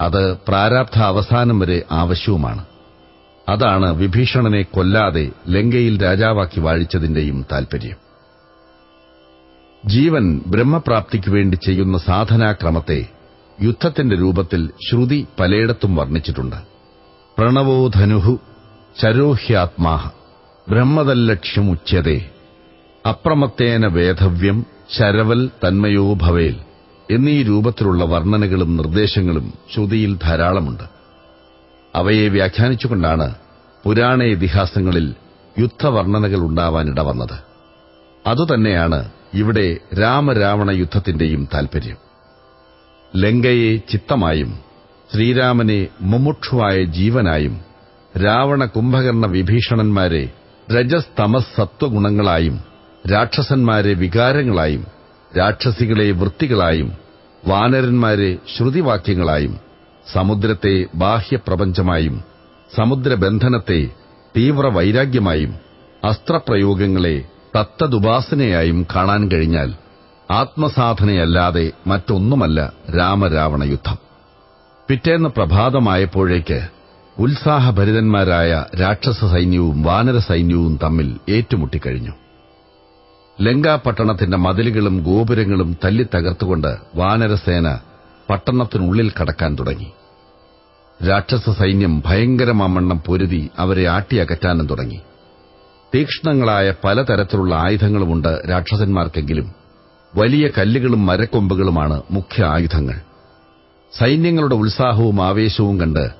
അത് പ്രാരാബ്ധ അവസാനം വരെ ആവശ്യവുമാണ്. അതാണ് വിഭീഷണനെ കൊല്ലാതെ ലങ്കയിൽ രാജാവാക്കി വാഴിച്ചതിന്റെയും താൽപര്യം. ജീവൻ ബ്രഹ്മപ്രാപ്തിക്കു വേണ്ടി ചെയ്യുന്ന സാധനാക്രമത്തെ യുദ്ധത്തിന്റെ രൂപത്തിൽ ശ്രുതി പലയിടത്തും വർണിച്ചിട്ടുണ്ട്. പ്രണവോധനുഹു ധനുഹു ബ്രഹ്മതല്ലക്ഷ്യമുച്ചതേ അപ്രമത്തേന വേധവ്യം ശരവൽ തന്മയോ ഭവേൽ എന്നീ രൂപത്തിലുള്ള വർണനകളും നിർദ്ദേശങ്ങളും ശ്രുതിയിൽ ധാരാളമുണ്ട്. അവയെ വ്യാഖ്യാനിച്ചുകൊണ്ടാണ് പുരാണ ഇതിഹാസങ്ങളിൽ യുദ്ധവർണനകൾ ഉണ്ടാവാനിട വന്നത് അതുതന്നെയാണ് ഇവിടെ രാമരാവണ യുദ്ധത്തിന്റെയും താൽപര്യം. ലങ്കയെ ചിത്തമായും ശ്രീരാമനെ മുമുക്ഷുവായ ജീവനായും രാവണ കുംഭകർണ വിഭീഷണന്മാരെ രജസ് തമസ് സത്വഗുണങ്ങളായും രാക്ഷസന്മാരെ വികാരങ്ങളായും രാക്ഷസികളെ വൃത്തികളായും വാനരന്മാരെ ശ്രുതിവാക്യങ്ങളായും സമുദ്രത്തെ ബാഹ്യപ്രപഞ്ചമായും സമുദ്രബന്ധനത്തെ തീവ്ര വൈരാഗ്യമായും അസ്ത്രപ്രയോഗങ്ങളെ തത്തതുപാസനയായും കാണാൻ കഴിഞ്ഞാൽ ആത്മസാധനയല്ലാതെ മറ്റൊന്നുമല്ല രാമരാവണ യുദ്ധം പിറ്റേന്ന് പ്രഭാതമായപ്പോഴേക്ക് ഉത്സാഹഭരിതന്മാരായ രാക്ഷസ സൈന്യവും വാനര സൈന്യവും തമ്മിൽ ഏറ്റുമുട്ടിക്കഴിഞ്ഞു. ലങ്കാപട്ടണത്തിന്റെ മതിലുകളും ഗോപുരങ്ങളും തല്ലിത്തകർത്തുകൊണ്ട് വാനരസേന പട്ടണത്തിനുള്ളിൽ കടക്കാൻ തുടങ്ങി. രാക്ഷസ സൈന്യം ഭയങ്കരമാമണ്ണം പൊരുതി അവരെ ആട്ടിയകറ്റാനും തുടങ്ങി. തീക്ഷ്ണങ്ങളായ പലതരത്തിലുള്ള ആയുധങ്ങളുമുണ്ട് രാക്ഷസന്മാർക്കെങ്കിലും. വലിയ കല്ലുകളും മരക്കൊമ്പുകളുമാണ് മുഖ്യ ആയുധങ്ങൾ. സൈന്യങ്ങളുടെ ഉത്സാഹവും ആവേശവും കണ്ട്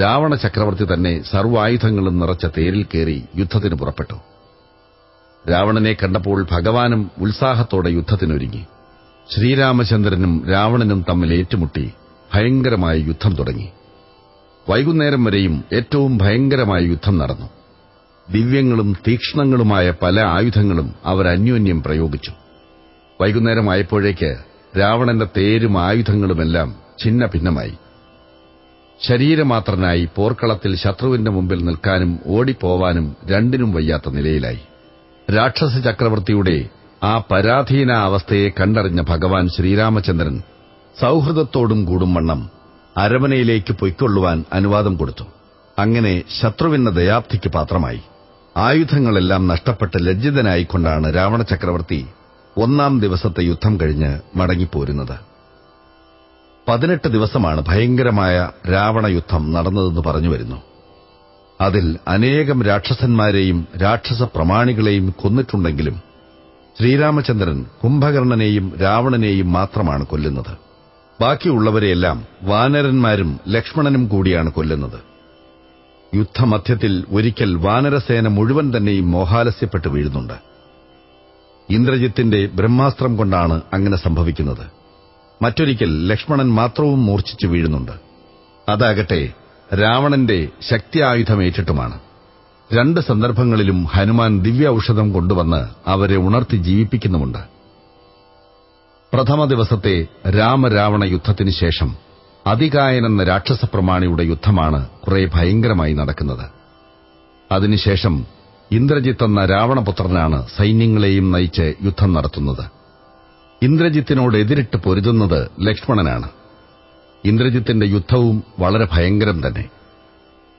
രാവണ ചക്രവർത്തി തന്നെ സർവായുധങ്ങളും നിറച്ച തേരിൽ കയറി യുദ്ധത്തിന് പുറപ്പെട്ടു. രാവണനെ കണ്ടപ്പോൾ ഭഗവാനും ഉത്സാഹത്തോടെ യുദ്ധത്തിനൊരുങ്ങി. ശ്രീരാമചന്ദ്രനും രാവണനും തമ്മിൽ ഏറ്റുമുട്ടി ഭയങ്കരമായ യുദ്ധം തുടങ്ങി. വൈകുന്നേരം വരെയും ഏറ്റവും ഭയങ്കരമായ യുദ്ധം നടന്നു. ദിവ്യങ്ങളും തീക്ഷ്ണങ്ങളുമായ പല ആയുധങ്ങളും അവർ അന്യോന്യം പ്രയോഗിച്ചു. വൈകുന്നേരമായപ്പോഴേക്ക് രാവണന്റെ തേരും ആയുധങ്ങളുമെല്ലാം ഛിന്ന ഭിന്നമായി ശരീരമാത്രനായി പോർക്കളത്തിൽ ശത്രുവിന്റെ മുമ്പിൽ നിൽക്കാനും ഓടിപ്പോവാനും രണ്ടിനും വയ്യാത്ത നിലയിലായി. രാക്ഷസ ചക്രവർത്തിയുടെ ആ പരാധീന അവസ്ഥയെ കണ്ടറിഞ്ഞ ഭഗവാൻ ശ്രീരാമചന്ദ്രൻ സൌഹൃദത്തോടും കൂടും വണ്ണം അരമനയിലേക്ക് പൊയ്ക്കൊള്ളുവാൻ അനുവാദം കൊടുത്തു. അങ്ങനെ ശത്രുവിന്റെ ദയാപ്തിക്ക് പാത്രമായി. ആയുധങ്ങളെല്ലാം നഷ്ടപ്പെട്ട് ലജ്ജിതനായിക്കൊണ്ടാണ് രാവണ ചക്രവർത്തി ഒന്നാം ദിവസത്തെ യുദ്ധം കഴിഞ്ഞ് മടങ്ങിപ്പോരുന്നത്. പതിനെട്ട് ദിവസമാണ് ഭയങ്കരമായ രാവണയുദ്ധം നടന്നതെന്ന് പറഞ്ഞുവരുന്നു അതിൽ അനേകം രാക്ഷസന്മാരെയും രാക്ഷസ പ്രമാണികളെയും കൊന്നിട്ടുണ്ടെങ്കിലും ശ്രീരാമചന്ദ്രൻ കുംഭകർണനെയും രാവണനെയും മാത്രമാണ് കൊല്ലുന്നത്. ബാക്കിയുള്ളവരെയെല്ലാം വാനരന്മാരും ലക്ഷ്മണനും കൂടിയാണ് കൊല്ലുന്നത്. യുദ്ധമധ്യത്തിൽ ഒരിക്കൽ വാനരസേന മുഴുവൻ തന്നെയും മോഹാലസ്യപ്പെട്ട് വീഴുന്നുണ്ട്. ഇന്ദ്രജിത്തിന്റെ ബ്രഹ്മാസ്ത്രം കൊണ്ടാണ് അങ്ങനെ സംഭവിക്കുന്നത്. മറ്റൊരിക്കൽ ലക്ഷ്മണൻ മാത്രവും മൂർച്ഛിച്ചു വീഴുന്നുണ്ട്. അതാകട്ടെ രാവണന്റെ ശക്തി ആയുധമേറ്റിട്ടുമാണ് രണ്ട് സന്ദർഭങ്ങളിലും ഹനുമാൻ ദിവ്യ ഔഷധം കൊണ്ടുവന്ന് അവരെ ഉണർത്തി ജീവിപ്പിക്കുന്നുമുണ്ട്. പ്രഥമ ദിവസത്തെ രാമരാവണ യുദ്ധത്തിനു ശേഷം അതികായൻ എന്ന രാക്ഷസ പ്രമാണിയുടെ യുദ്ധമാണ് കുറെ ഭയങ്കരമായി നടക്കുന്നത്. അതിനുശേഷം ഇന്ദ്രജിത്ത് എന്ന രാവണപുത്രനാണ് സൈന്യങ്ങളെയും നയിച്ച് യുദ്ധം നടത്തുന്നത്. ഇന്ദ്രജിത്തിനോട് എതിരിട്ട് പൊരുതുന്നത് ലക്ഷ്മണനാണ്. ഇന്ദ്രജിത്തിന്റെ യുദ്ധവും വളരെ ഭയങ്കരം തന്നെ.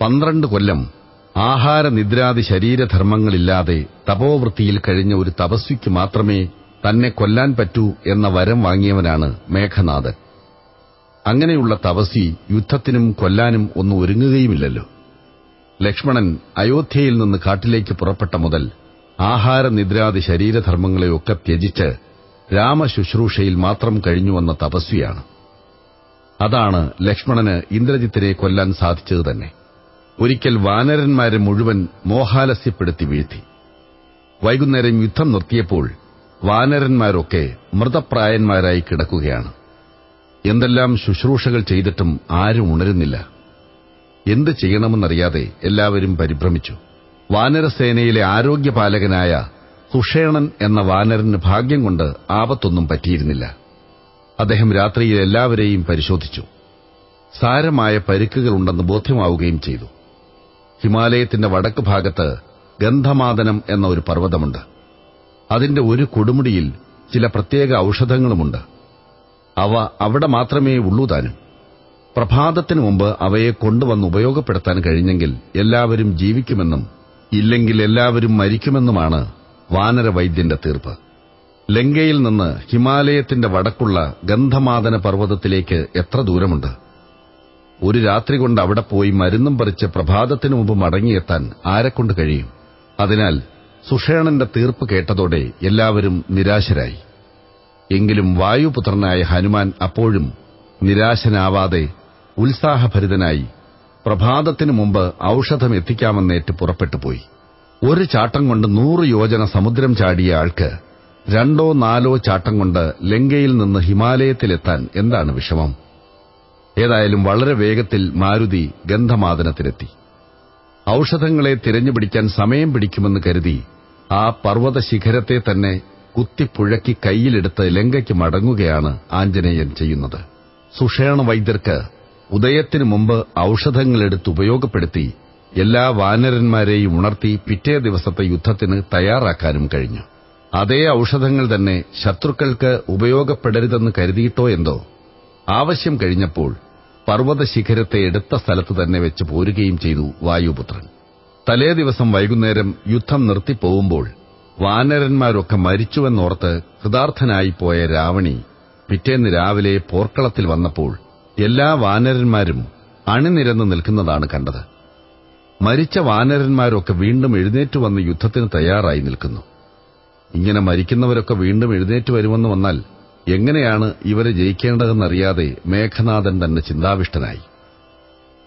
പന്ത്രണ്ട് കൊല്ലം ആഹാര നിദ്രാദി ശരീരധർമ്മങ്ങളില്ലാതെ തപോവൃത്തിയിൽ കഴിഞ്ഞ ഒരു തപസ്വിക്ക് മാത്രമേ തന്നെ കൊല്ലാൻ പറ്റൂ എന്ന വരം വാങ്ങിയവനാണ് മേഘനാഥൻ. അങ്ങനെയുള്ള തപസ്വി യുദ്ധത്തിനും കൊല്ലാനും ഒന്നും ഒരുങ്ങുകയുമില്ലല്ലോ. ലക്ഷ്മണൻ അയോധ്യയിൽ നിന്ന് കാട്ടിലേക്ക് പുറപ്പെട്ട മുതൽ ആഹാര നിദ്രാദി ശരീരധർമ്മങ്ങളെയൊക്കെ ത്യജിച്ച് രാമശുശ്രൂഷയിൽ മാത്രം കഴിഞ്ഞുവന്ന തപസ്വിയാണ്. അതാണ് ലക്ഷ്മണന് ഇന്ദ്രജിത്തിനെ കൊല്ലാൻ സാധിച്ചത് തന്നെ. ഒരിക്കൽ വാനരന്മാരെ മുഴുവൻ മോഹാലസ്യപ്പെടുത്തി വീഴ്ത്തി. വൈകുന്നേരം യുദ്ധം നിർത്തിയപ്പോൾ വാനരന്മാരൊക്കെ മൃതപ്രായന്മാരായി കിടക്കുകയാണ്. എന്തെല്ലാം ശുശ്രൂഷകൾ ചെയ്തിട്ടും ആരും ഉണരുന്നില്ല. എന്ത് ചെയ്യണമെന്നറിയാതെ എല്ലാവരും പരിഭ്രമിച്ചു. വാനരസേനയിലെ ആരോഗ്യപാലകനായ സുഷേണൻ എന്ന വാനരന് ഭാഗ്യം കൊണ്ട് ആപത്തൊന്നും പറ്റിയിരുന്നില്ല. അദ്ദേഹം രാത്രിയിൽ എല്ലാവരെയും പരിശോധിച്ചു. സാരമായ പരിക്കുകളുണ്ടെന്ന് ബോധ്യമാവുകയും ചെയ്തു. ഹിമാലയത്തിന്റെ വടക്ക് ഭാഗത്ത് ഗന്ധമാദനം എന്ന ഒരു പർവതമുണ്ട്. അതിന്റെ ഒരു കൊടുമുടിയിൽ ചില പ്രത്യേക ഔഷധങ്ങളുമുണ്ട്. അവ അവിടെ മാത്രമേ ഉള്ളൂ താനും. പ്രഭാതത്തിനു മുമ്പ് അവയെ കൊണ്ടുവന്ന് ഉപയോഗപ്പെടുത്താൻ കഴിഞ്ഞെങ്കിൽ എല്ലാവരും ജീവിക്കുമെന്നും ഇല്ലെങ്കിൽ എല്ലാവരും മരിക്കുമെന്നുമാണ് വാനരവൈദ്യന്റെ തീർപ്പ്. ലങ്കയിൽ നിന്ന് ഹിമാലയത്തിന്റെ വടക്കുള്ള ഗന്ധമാദന പർവതത്തിലേക്ക് എത്ര ദൂരമുണ്ട്? ഒരു രാത്രി കൊണ്ട് അവിടെ പോയി മരുന്നും പറിച്ച് പ്രഭാതത്തിനു മുമ്പ് മടങ്ങിയെത്താൻ ആരെക്കൊണ്ട് കഴിയും? അതിനാൽ സുഷേണന്റെ തീർപ്പ് കേട്ടതോടെ എല്ലാവരും നിരാശരായി. എങ്കിലും വായുപുത്രനായ ഹനുമാൻ അപ്പോഴും നിരാശനാവാതെ ഉത്സാഹഭരിതനായി പ്രഭാതത്തിനു മുമ്പ് ഔഷധം എത്തിക്കാമെന്നേറ്റ് പുറപ്പെട്ടുപോയി ഒരു ചാട്ടം കൊണ്ട് നൂറ് യോജന സമുദ്രം ചാടിയ ആൾക്ക് രണ്ടോ നാലോ ചാട്ടം കൊണ്ട് ലങ്കയിൽ നിന്ന് ഹിമാലയത്തിലെത്താൻ എന്താണ് വിഷമം? ഏതായാലും വളരെ വേഗത്തിൽ മാരുതി ഗന്ധമാദനത്തിലെത്തി ഔഷധങ്ങളെ തിരഞ്ഞുപിടിക്കാൻ സമയം പിടിക്കുമെന്ന് കരുതി ആ പർവത ശിഖരത്തെ തന്നെ കുത്തിപ്പുഴക്കി കൈയിലെടുത്ത് ലങ്കയ്ക്ക് മടങ്ങുകയാണ് ആഞ്ജനേയൻ ചെയ്യുന്നത്. സുഷേണ വൈദ്യർക്ക് ഉദയത്തിനു മുമ്പ് ഔഷധങ്ങളെടുത്ത് ഉപയോഗപ്പെടുത്തി എല്ലാ വാനരന്മാരെയും ഉണർത്തി പിറ്റേ ദിവസത്തെ യുദ്ധത്തിന് തയ്യാറാക്കാനും കഴിഞ്ഞു. അതേ ഔഷധങ്ങൾ തന്നെ ശത്രുക്കൾക്ക് ഉപയോഗപ്പെടരുതെന്ന് കരുതിയിട്ടോ എന്തോ? ആവശ്യം കഴിഞ്ഞപ്പോൾ പർവത ശിഖരത്തെ എടുത്ത സ്ഥലത്ത് തന്നെ വെച്ച് പോരുകയും ചെയ്തു വായുപുത്രൻ. തലേ ദിവസം വൈകുന്നേരം യുദ്ധം നിർത്തിപ്പോവുമ്പോൾ വാനരന്മാരൊക്കെ മരിച്ചുവെന്നോർത്ത് കൃതാർത്ഥനായി പോയ രാവണി പിറ്റേന്ന് രാവിലെ പോർക്കളത്തിൽ വന്നപ്പോൾ എല്ലാ വാനരന്മാരും അണിനിരന്ന് നിൽക്കുന്നതാണ് കണ്ടത്. മരിച്ച വാനരന്മാരൊക്കെ വീണ്ടും എഴുന്നേറ്റ് വന്ന് യുദ്ധത്തിന് തയ്യാറായി നിൽക്കുന്നു. ഇങ്ങനെ മരിക്കുന്നവരൊക്കെ വീണ്ടും എഴുന്നേറ്റ് വരുമെന്ന് വന്നാൽ എങ്ങനെയാണ് ഇവരെ ജയിക്കേണ്ടതെന്നറിയാതെ മേഘനാഥൻ തന്നെ ചിന്താവിഷ്ടനായി.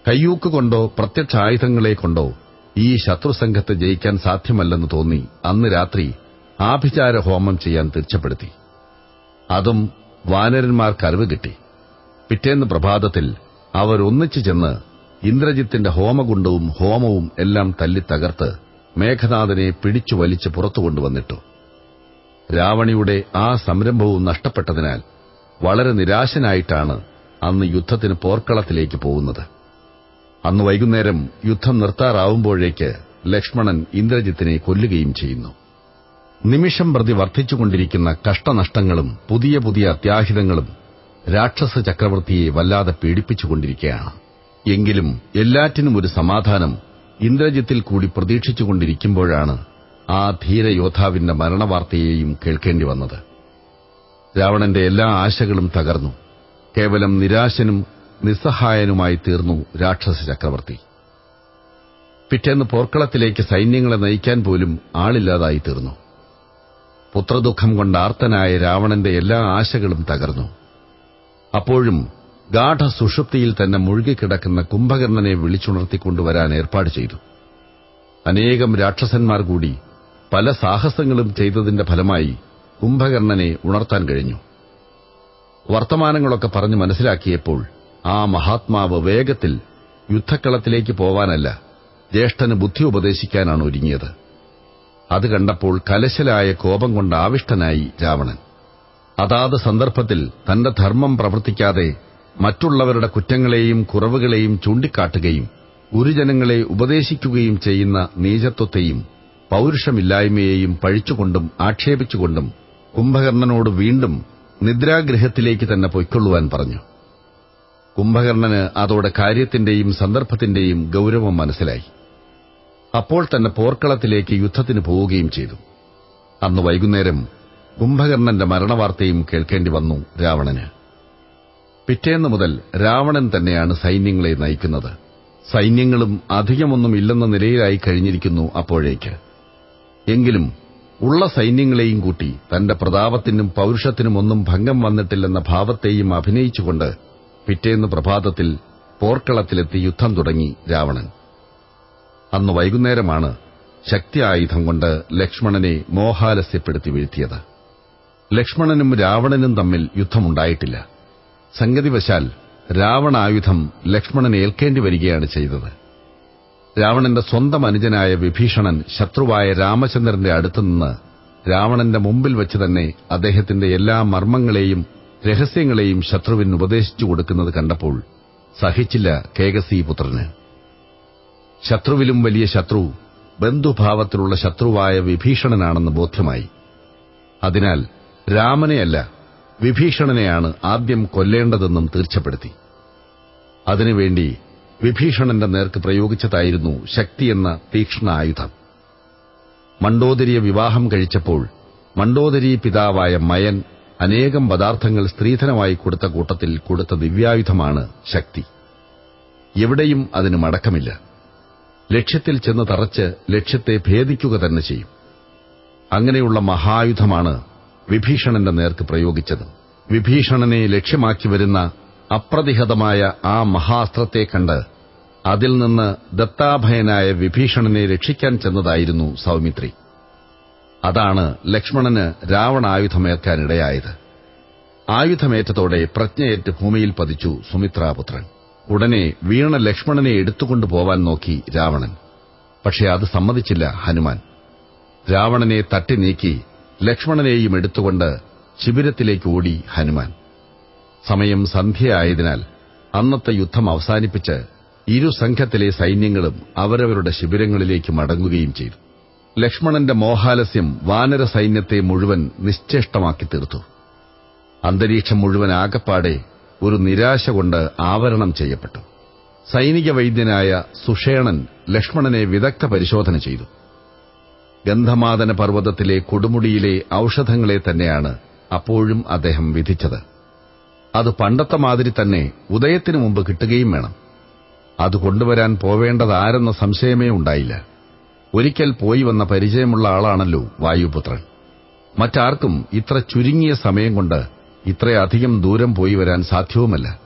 കയ്യൂക്ക് കൊണ്ടോ പ്രത്യക്ഷ ആയുധങ്ങളെ കൊണ്ടോ ഈ ശത്രുസംഘത്തെ ജയിക്കാൻ സാധ്യമല്ലെന്ന് തോന്നി അന്ന് രാത്രി ആഭിചാര ഹോമം ചെയ്യാൻ തീർച്ചപ്പെടുത്തി അതും വാനരന്മാർക്ക് അറിവ് കിട്ടി. പിറ്റേന്ന് പ്രഭാതത്തിൽ അവർ ഒന്നിച്ചു ചെന്ന് ഇന്ദ്രജിത്തിന്റെ ഹോമകുണ്ടവും ഹോമവും എല്ലാം തല്ലി തകർത്ത് മേഘനാഥനെ പിടിച്ചു വലിച്ച് പുറത്തു കൊണ്ടുവന്നിട്ടു. രാവണിയുടെ ആ സംരംഭവും നഷ്ടപ്പെട്ടതിനാൽ വളരെ നിരാശനായിട്ടാണ് അന്ന് യുദ്ധത്തിന് പോർക്കളത്തിലേക്ക് പോകുന്നത്. അന്ന് വൈകുന്നേരം യുദ്ധം നിർത്താറാവുമ്പോഴേക്ക് ലക്ഷ്മണൻ ഇന്ദ്രജിത്തിനെ കൊല്ലുകയും ചെയ്യുന്നു. നിമിഷം പ്രതി വർദ്ധിച്ചുകൊണ്ടിരിക്കുന്ന കഷ്ടനഷ്ടങ്ങളും പുതിയ പുതിയ അത്യാഹിതങ്ങളും രാക്ഷസ ചക്രവർത്തിയെ വല്ലാതെ പീഡിപ്പിച്ചുകൊണ്ടിരിക്കുകയാണ്. എങ്കിലും എല്ലാറ്റിനും ഒരു സമാധാനം ഇന്ദ്രജിത്തിൽ കൂടി പ്രതീക്ഷിച്ചുകൊണ്ടിരിക്കുമ്പോഴാണ് ആ ധീരയോദ്ധാവിന്റെ മരണവാർത്തയെയും കേൾക്കേണ്ടി വന്നത്. രാവണന്റെ എല്ലാ ആശകളും തകർന്നു. കേവലം നിരാശനും നിസ്സഹായനുമായി തീർന്നു രാക്ഷസ ചക്രവർത്തി. പിറ്റേന്ന് പോർക്കളത്തിലേക്ക് സൈന്യങ്ങളെ നയിക്കാൻ പോലും ആളില്ലാതായി തീർന്നു. പുത്രദുഃഖം കൊണ്ട് ആർത്തനായ രാവണന്റെ എല്ലാ ആശകളും തകർന്നു. അപ്പോഴും ഗാഠ സുഷുപ്തിയിൽ തന്നെ മുഴുകിക്കിടക്കുന്ന കുംഭകർണനെ വിളിച്ചുണർത്തിക്കൊണ്ടുവരാൻ ഏർപ്പാട് ചെയ്തു. അനേകം രാക്ഷസന്മാർ കൂടി പല സാഹസങ്ങളും ചെയ്തതിന്റെ ഫലമായി കുംഭകർണനെ ഉണർത്താൻ കഴിഞ്ഞു. വർത്തമാനങ്ങളൊക്കെ പറഞ്ഞു മനസ്സിലാക്കിയപ്പോൾ ആ മഹാത്മാവ് വേഗത്തിൽ യുദ്ധക്കളത്തിലേക്ക് പോവാനല്ല ജ്യേഷ്ഠന് ബുദ്ധി ഉപദേശിക്കാനാണ് ഒരുങ്ങിയത്. അത് കണ്ടപ്പോൾ കലശലായ കോപം കൊണ്ട് ആവിഷ്ടനായി രാവണൻ. അതാത് സന്ദർഭത്തിൽ തന്റെ ധർമ്മം പ്രവർത്തിക്കാതെ മറ്റുള്ളവരുടെ കുറ്റങ്ങളെയും കുറവുകളെയും ചൂണ്ടിക്കാട്ടുകയും ഗുരുജനങ്ങളെ ഉപദേശിക്കുകയും ചെയ്യുന്ന നീചത്വത്തെയും പൌരുഷമില്ലായ്മയെയും പഴിച്ചുകൊണ്ടും ആക്ഷേപിച്ചുകൊണ്ടും കുംഭകർണനോട് വീണ്ടും നിദ്രാഗ്രഹത്തിലേക്ക് തന്നെ പൊയ്ക്കൊള്ളുവാൻ പറഞ്ഞു. കുംഭകർണന് അതോടെ കാര്യത്തിന്റെയും സന്ദർഭത്തിന്റെയും ഗൌരവം മനസ്സിലായി. അപ്പോൾ തന്നെ പോർക്കളത്തിലേക്ക് യുദ്ധത്തിന് പോവുകയും ചെയ്തു. അന്ന് വൈകുന്നേരം കുംഭകർണന്റെ മരണവാർത്തയും കേൾക്കേണ്ടി വന്നു രാവണന്. പിറ്റേന്ന് മുതൽ രാവണൻ തന്നെയാണ് സൈന്യങ്ങളെ നയിക്കുന്നത്. സൈന്യങ്ങളും അധികമൊന്നും ഇല്ലെന്ന നിലയിലായി കഴിഞ്ഞിരിക്കുന്നു അപ്പോഴേക്ക്. എങ്കിലും ഉള്ള സൈന്യങ്ങളെയും കൂട്ടി തന്റെ പ്രതാപത്തിനും പൌരുഷത്തിനും ഒന്നും ഭംഗം വന്നിട്ടില്ലെന്ന ഭാവത്തെയും അഭിനയിച്ചുകൊണ്ട് പിറ്റേന്ന് പ്രഭാതത്തിൽ പോർക്കളത്തിലെത്തി യുദ്ധം തുടങ്ങി രാവണൻ. അന്ന് വൈകുന്നേരമാണ് ശക്തി ആയുധം കൊണ്ട് ലക്ഷ്മണനെ മോഹാലസ്യപ്പെടുത്തി വീഴ്ത്തിയത്. ലക്ഷ്മണനും രാവണനും തമ്മിൽ യുദ്ധമുണ്ടായിട്ടില്ല. സംഗതിവശാൽ രാവണായുധം ലക്ഷ്മണൻ ഏൽക്കേണ്ടി വരികയാണ് ചെയ്തത്. രാവണന്റെ സ്വന്തം അനുജനായ വിഭീഷണൻ ശത്രുവായ രാമചന്ദ്രന്റെ അടുത്തുനിന്ന് രാവണന്റെ മുമ്പിൽ വെച്ച് തന്നെ അദ്ദേഹത്തിന്റെ എല്ലാ മർമ്മങ്ങളെയും രഹസ്യങ്ങളെയും ശത്രുവിന് ഉപദേശിച്ചു കൊടുക്കുന്നത് കണ്ടപ്പോൾ സഹിച്ചില്ല കേകസീപുത്രന്. ശത്രുവിലും വലിയ ശത്രു ബന്ധുഭാവത്തിലുള്ള ശത്രുവായ വിഭീഷണനാണെന്ന് ബോധ്യമായി. അതിനാൽ രാമനെയല്ല വിഭീഷണനെയാണ് ആദ്യം കൊല്ലേണ്ടതെന്നും തീർച്ചപ്പെടുത്തി. അതിനുവേണ്ടി വിഭീഷണന്റെ നേർക്ക് പ്രയോഗിച്ചതായിരുന്നു ശക്തിയെന്ന തീക്ഷ്ണ ആയുധം. മണ്ടോദരിയെ വിവാഹം കഴിച്ചപ്പോൾ മണ്ടോദരി പിതാവായ മയൻ അനേകം പദാർത്ഥങ്ങൾ സ്ത്രീധനമായി കൊടുത്ത കൂട്ടത്തിൽ കൊടുത്ത ദിവ്യായുധമാണ് ശക്തി. എവിടെയും അതിന് മടക്കമില്ല. ലക്ഷ്യത്തിൽ ചെന്ന് തറച്ച് ലക്ഷ്യത്തെ ഭേദിക്കുക തന്നെ ചെയ്യും. അങ്ങനെയുള്ള മഹായുധമാണ് വിഭീഷണന്റെ നേർക്ക് പ്രയോഗിച്ചത്. വിഭീഷണനെ ലക്ഷ്യമാക്കി വരുന്ന അപ്രതിഹതമായ ആ മഹാസ്ത്രത്തെ കണ്ട് അതിൽ നിന്ന് ദത്താഭയനായ വിഭീഷണനെ രക്ഷിക്കാൻ ചെന്നതായിരുന്നു സൗമിത്രി. അതാണ് ലക്ഷ്മണന് രാവണായുധമേൽക്കാനിടയായത് ആയുധമേറ്റതോടെ പ്രജ്ഞയേറ്റ് ഭൂമിയിൽ പതിച്ചു സുമിത്രാപുത്രൻ. ഉടനെ വീണ ലക്ഷ്മണനെ എടുത്തുകൊണ്ടുപോവാൻ നോക്കി രാവണൻ. പക്ഷെ അത് സമ്മതിച്ചില്ല ഹനുമാൻ. രാവണനെ തട്ടി നീക്കി ലക്ഷ്മണനെയും എടുത്തുകൊണ്ട് ശിബിരത്തിലേക്ക് ഓടി ഹനുമാൻ. സമയം സന്ധ്യയായതിനാൽ അന്നത്തെ യുദ്ധം അവസാനിപ്പിച്ച് ഇരു സംഘത്തിലെ സൈന്യങ്ങളും അവരവരുടെ ശിബിരങ്ങളിലേക്ക് മടങ്ങുകയും ചെയ്തു. ലക്ഷ്മണന്റെ മോഹാലസ്യം വാനര സൈന്യത്തെ മുഴുവൻ നിശ്ചേഷ്ടമാക്കി തീർത്തു. അന്തരീക്ഷം മുഴുവൻ ആകപ്പാടെ ഒരു നിരാശ കൊണ്ട് ആവരണം ചെയ്യപ്പെട്ടു. സൈനിക വൈദ്യനായ സുഷേണൻ ലക്ഷ്മണനെ വിദഗ്ധ പരിശോധന ചെയ്തു. ഗന്ധമാദന പർവതത്തിലെ കൊടുമുടിയിലെ ഔഷധങ്ങളെ തന്നെയാണ് അപ്പോഴും അദ്ദേഹം വിധിച്ചത്. അത് പണ്ടത്തെ മാതിരി തന്നെ ഉദയത്തിനു മുമ്പ് കിട്ടുകയും വേണം. അത് കൊണ്ടുവരാൻ പോവേണ്ടതാരെന്ന സംശയമേ ഉണ്ടായില്ല. ഒരിക്കൽ പോയി വന്ന പരിചയമുള്ള ആളാണല്ലോ വായുപുത്രൻ. മറ്റാർക്കും ഇത്ര ചുരുങ്ങിയ സമയം കൊണ്ട് ഇത്രയധികം ദൂരം പോയി വരാൻ സാധ്യവുമല്ല.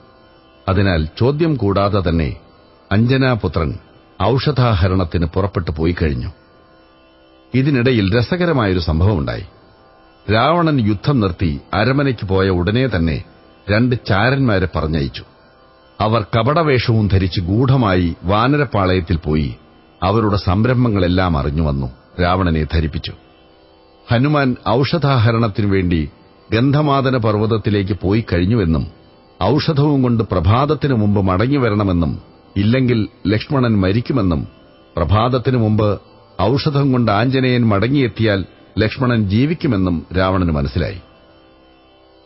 അതിനാൽ ചോദ്യം കൂടാതെ തന്നെ അഞ്ജനാപുത്രൻ ഔഷധാഹരണത്തിന് പുറപ്പെട്ടു പോയി കഴിഞ്ഞു. ഇതിനിടയിൽ രസകരമായൊരു സംഭവമുണ്ടായി. രാവണൻ യുദ്ധം നിർത്തി അരമനയ്ക്ക് പോയ ഉടനെ തന്നെ രണ്ട് ചാരന്മാരെ പറഞ്ഞയച്ചു. അവർ കപടവേഷവും ധരിച്ച് ഗൂഢമായി വാനരപ്പാളയത്തിൽ പോയി അവരുടെ സംരംഭങ്ങളെല്ലാം അറിഞ്ഞു വന്നു. രാവണനെ ധരിപ്പിച്ചു. ഹനുമാൻ ഔഷധാഹരണത്തിനു വേണ്ടി ഗന്ധമാതന പർവതത്തിലേക്ക് പോയി കഴിഞ്ഞുവെന്നും ഔഷധവും കൊണ്ട് പ്രഭാതത്തിനു മുമ്പ് മടങ്ങി വരണമെന്നും ഇല്ലെങ്കിൽ ലക്ഷ്മണൻ മരിക്കുമെന്നും പ്രഭാതത്തിനു മുമ്പ് ഔഷധം കൊണ്ട് ആഞ്ജനേയൻ മടങ്ങിയെത്തിയാൽ ലക്ഷ്മണൻ ജീവിക്കുമെന്നും രാവണന് മനസ്സിലായി.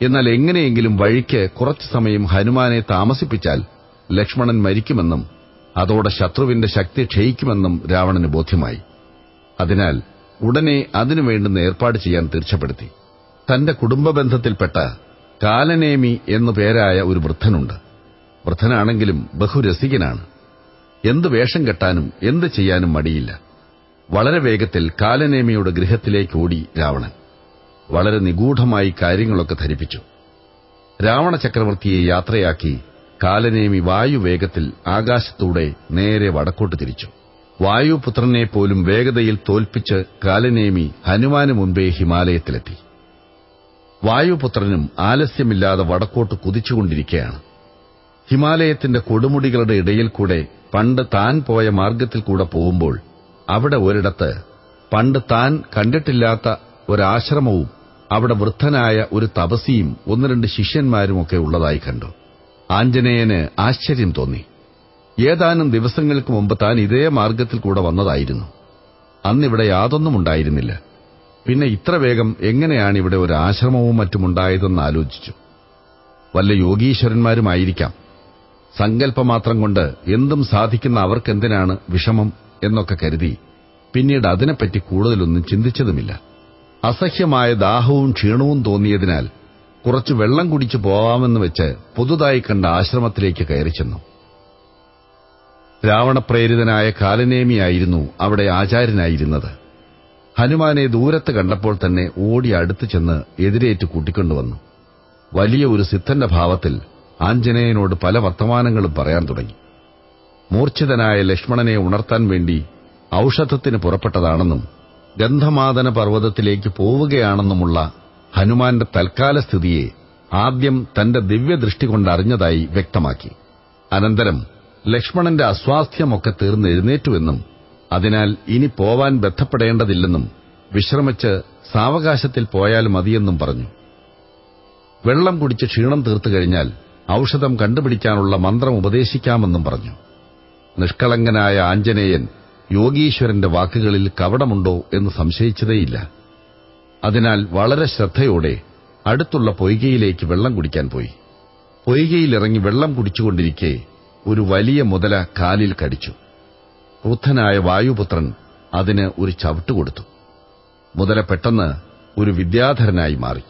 എന്നാൽ എങ്ങനെയെങ്കിലും വഴിക്ക് കുറച്ചു സമയം ഹനുമാനെ താമസിപ്പിച്ചാൽ ലക്ഷ്മണൻ മരിക്കുമെന്നും അതോടെ ശത്രുവിന്റെ ശക്തി ക്ഷയിക്കുമെന്നും രാവണന് ബോധ്യമായി. അതിനാൽ ഉടനെ അതിനു വേണ്ടുന്ന ഏർപ്പാട് ചെയ്യാൻ തീർച്ചപ്പെടുത്തി. തന്റെ കുടുംബബന്ധത്തിൽപ്പെട്ട കാലനേമി എന്നു പേരായ ഒരു വൃദ്ധനുണ്ട്. വൃദ്ധനാണെങ്കിലും ബഹുരസികനാണ്. എന്ത് വേഷം കെട്ടാനും എന്ത് ചെയ്യാനും മടിയില്ല. വളരെ വേഗത്തിൽ കാലനേമിയുടെ ഗൃഹത്തിലേക്ക് ഓടി രാവണൻ. വളരെ നിഗൂഢമായി കാര്യങ്ങളൊക്കെ ധരിപ്പിച്ചു. രാവണ ചക്രവർത്തിയെ യാത്രയാക്കി കാലനേമി വായുവേഗത്തിൽ ആകാശത്തൂടെ നേരെ വടക്കോട്ട് തിരിച്ചു. വായുപുത്രനെ പോലും വേഗതയിൽ തോൽപ്പിച്ച് കാലനേമി ഹനുമാന് മുൻപേ ഹിമാലയത്തിലെത്തി. വായുപുത്രനും ആലസ്യമില്ലാതെ വടക്കോട്ട് കുതിച്ചുകൊണ്ടിരിക്കുകയാണ് ഹിമാലയത്തിന്റെ കൊടുമുടികളുടെ ഇടയിൽ കൂടെ പണ്ട് താൻ പോയ മാർഗത്തിൽ കൂടെ പോകുമ്പോൾ അവിടെ ഒരിടത്ത് പണ്ട് താൻ കണ്ടിട്ടില്ലാത്ത ഒരാശ്രമവും അവിടെ വൃദ്ധനായ ഒരു തപസിയും ഒന്ന് രണ്ട് ശിഷ്യന്മാരുമൊക്കെ ഉള്ളതായി കണ്ടു. ആഞ്ജനേയന് ആശ്ചര്യം തോന്നി. ഏതാനും ദിവസങ്ങൾക്ക് മുമ്പ് താൻ ഇതേ മാർഗത്തിൽ കൂടെ വന്നതായിരുന്നു. അന്നിവിടെ യാതൊന്നും ഉണ്ടായിരുന്നില്ല. പിന്നെ ഇത്ര വേഗം എങ്ങനെയാണ് ഇവിടെ ഒരു ആശ്രമവും മറ്റുമുണ്ടായതെന്ന് ആലോചിച്ചു. വല്ല യോഗീശ്വരന്മാരുമായിരിക്കാം. സങ്കല്പമാത്രം കൊണ്ട് എന്തും സാധിക്കുന്ന അവർക്കെന്തിനാണ് വിഷമം എന്നൊക്കെ കരുതി. പിന്നീട് അതിനെപ്പറ്റി കൂടുതലൊന്നും ചിന്തിച്ചതുമില്ല. അസഹ്യമായ ദാഹവും ക്ഷീണവും തോന്നിയതിനാൽ കുറച്ച് വെള്ളം കുടിച്ചു പോവാമെന്ന് വെച്ച് പുതുതായി കണ്ട ആശ്രമത്തിലേക്ക് കയറി ചെന്നു. രാവണപ്രേരിതനായ കാലനേമിയായിരുന്നു അവിടെ ആചാര്യനായിരുന്നത്. ഹനുമാനെ ദൂരത്ത് കണ്ടപ്പോൾ തന്നെ ഓടി അടുത്തു ചെന്ന് എതിരേറ്റ് കൂട്ടിക്കൊണ്ടുവന്നു. വലിയ ഒരു സിദ്ധന്റെ ഭാവത്തിൽ ആഞ്ജനേയനോട് പല വർത്തമാനങ്ങളും പറയാൻ തുടങ്ങി. മൂർച്ഛിതനായ ലക്ഷ്മണനെ ഉണർത്താൻ വേണ്ടി ഔഷധത്തിന് പുറപ്പെട്ടതാണെന്നും ഗന്ധമാദന പർവതത്തിലേക്ക് പോവുകയാണെന്നുമുള്ള ഹനുമാന്റെ തൽക്കാല സ്ഥിതിയെ ആദ്യം തന്റെ ദിവ്യദൃഷ്ടി കൊണ്ട് അറിഞ്ഞതായി വ്യക്തമാക്കി. അനന്തരം ലക്ഷ്മണന്റെ അസ്വാസ്ഥ്യമൊക്കെ തീർന്ന് എഴുന്നേറ്റുവെന്നും അതിനാൽ ഇനി പോവാൻ ബന്ധപ്പെടേണ്ടതില്ലെന്നും വിശ്രമിച്ച് സാവകാശത്തിൽ പോയാൽ മതിയെന്നും പറഞ്ഞു. വെള്ളം കുടിച്ച് ക്ഷീണം തീർത്തു കഴിഞ്ഞാൽ ഔഷധം കണ്ടുപിടിക്കാനുള്ള മന്ത്രം ഉപദേശിക്കാമെന്നും പറഞ്ഞു. നിഷ്കളങ്കനായ ആഞ്ജനേയൻ യോഗീശ്വരന്റെ വാക്കുകളിൽ കവടമുണ്ടോ എന്ന് സംശയിച്ചതേയില്ല. അതിനാൽ വളരെ ശ്രദ്ധയോടെ അടുത്തുള്ള പൊയ്കയിലേക്ക് വെള്ളം കുടിക്കാൻ പോയി. പൊയ്കയിലിറങ്ങി വെള്ളം കുടിച്ചുകൊണ്ടിരിക്കെ ഒരു വലിയ മുതല കാലിൽ കടിച്ചു. ക്രുദ്ധനായ വായുപുത്രൻ അതിന് ഒരു ചവിട്ട് കൊടുത്തു. മുതല പെട്ടെന്ന് ഒരു വിദ്യാധരനായി മാറി.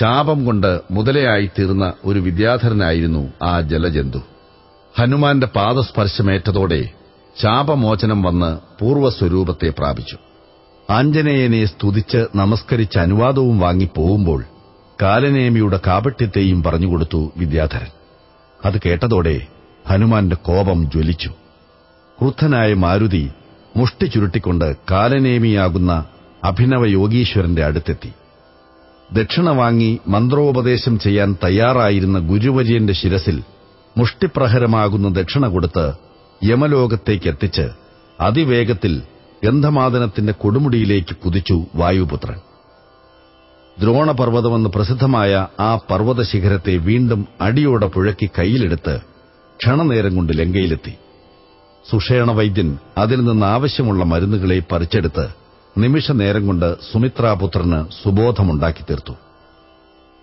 ശാപം കൊണ്ട് മുതലയായി തീർന്ന ഒരു വിദ്യാധരനായിരുന്നു ആ ജലജന്തു. ഹനുമാന്റെ പാദസ്പർശമേറ്റതോടെ ശാപമോചനം വന്ന് പൂർവസ്വരൂപത്തെ പ്രാപിച്ചു. ആഞ്ജനേയനെ സ്തുതിച്ച് നമസ്കരിച്ച് അനുവാദവും വാങ്ങി പോകുമ്പോൾ കാലനേമിയുടെ കാപട്യത്തെയും പറഞ്ഞുകൊടുത്തു വിദ്യാധരൻ. അത് കേട്ടതോടെ ഹനുമാന്റെ കോപം ജ്വലിച്ചു. ക്രുദ്ധനായ മാരുതി മുഷ്ടി ചുരുട്ടിക്കൊണ്ട് കാലനേമിയാകുന്ന അഭിനവ യോഗീശ്വരന്റെ അടുത്തെത്തി. ദക്ഷിണ വാങ്ങി മന്ത്രോപദേശം ചെയ്യാൻ തയ്യാറായിരുന്ന ഗുരുവര്യന്റെ ശിരസിൽ മുഷ്ടിപ്രഹരമാകുന്ന ദക്ഷിണ കൊടുത്ത് യമലോകത്തേക്കെത്തിച്ച് അതിവേഗത്തിൽ ഗന്ധമാദനത്തിന്റെ കൊടുമുടിയിലേക്ക് കുതിച്ചു വായുപുത്രൻ. ദ്രോണപർവതമെന്ന് പ്രസിദ്ധമായ ആ പർവത ശിഖരത്തെ വീണ്ടും അടിയോടെ പുഴക്കി കൈയിലെടുത്ത് ക്ഷണനേരം കൊണ്ട് ലങ്കയിലെത്തി. സുഷേണ വൈദ്യൻ അതിൽ നിന്ന് ആവശ്യമുള്ള മരുന്നുകളെ പറിച്ചെടുത്ത് നിമിഷനേരം കൊണ്ട് സുമിത്രാപുത്രന് സുബോധമുണ്ടാക്കി തീർത്തു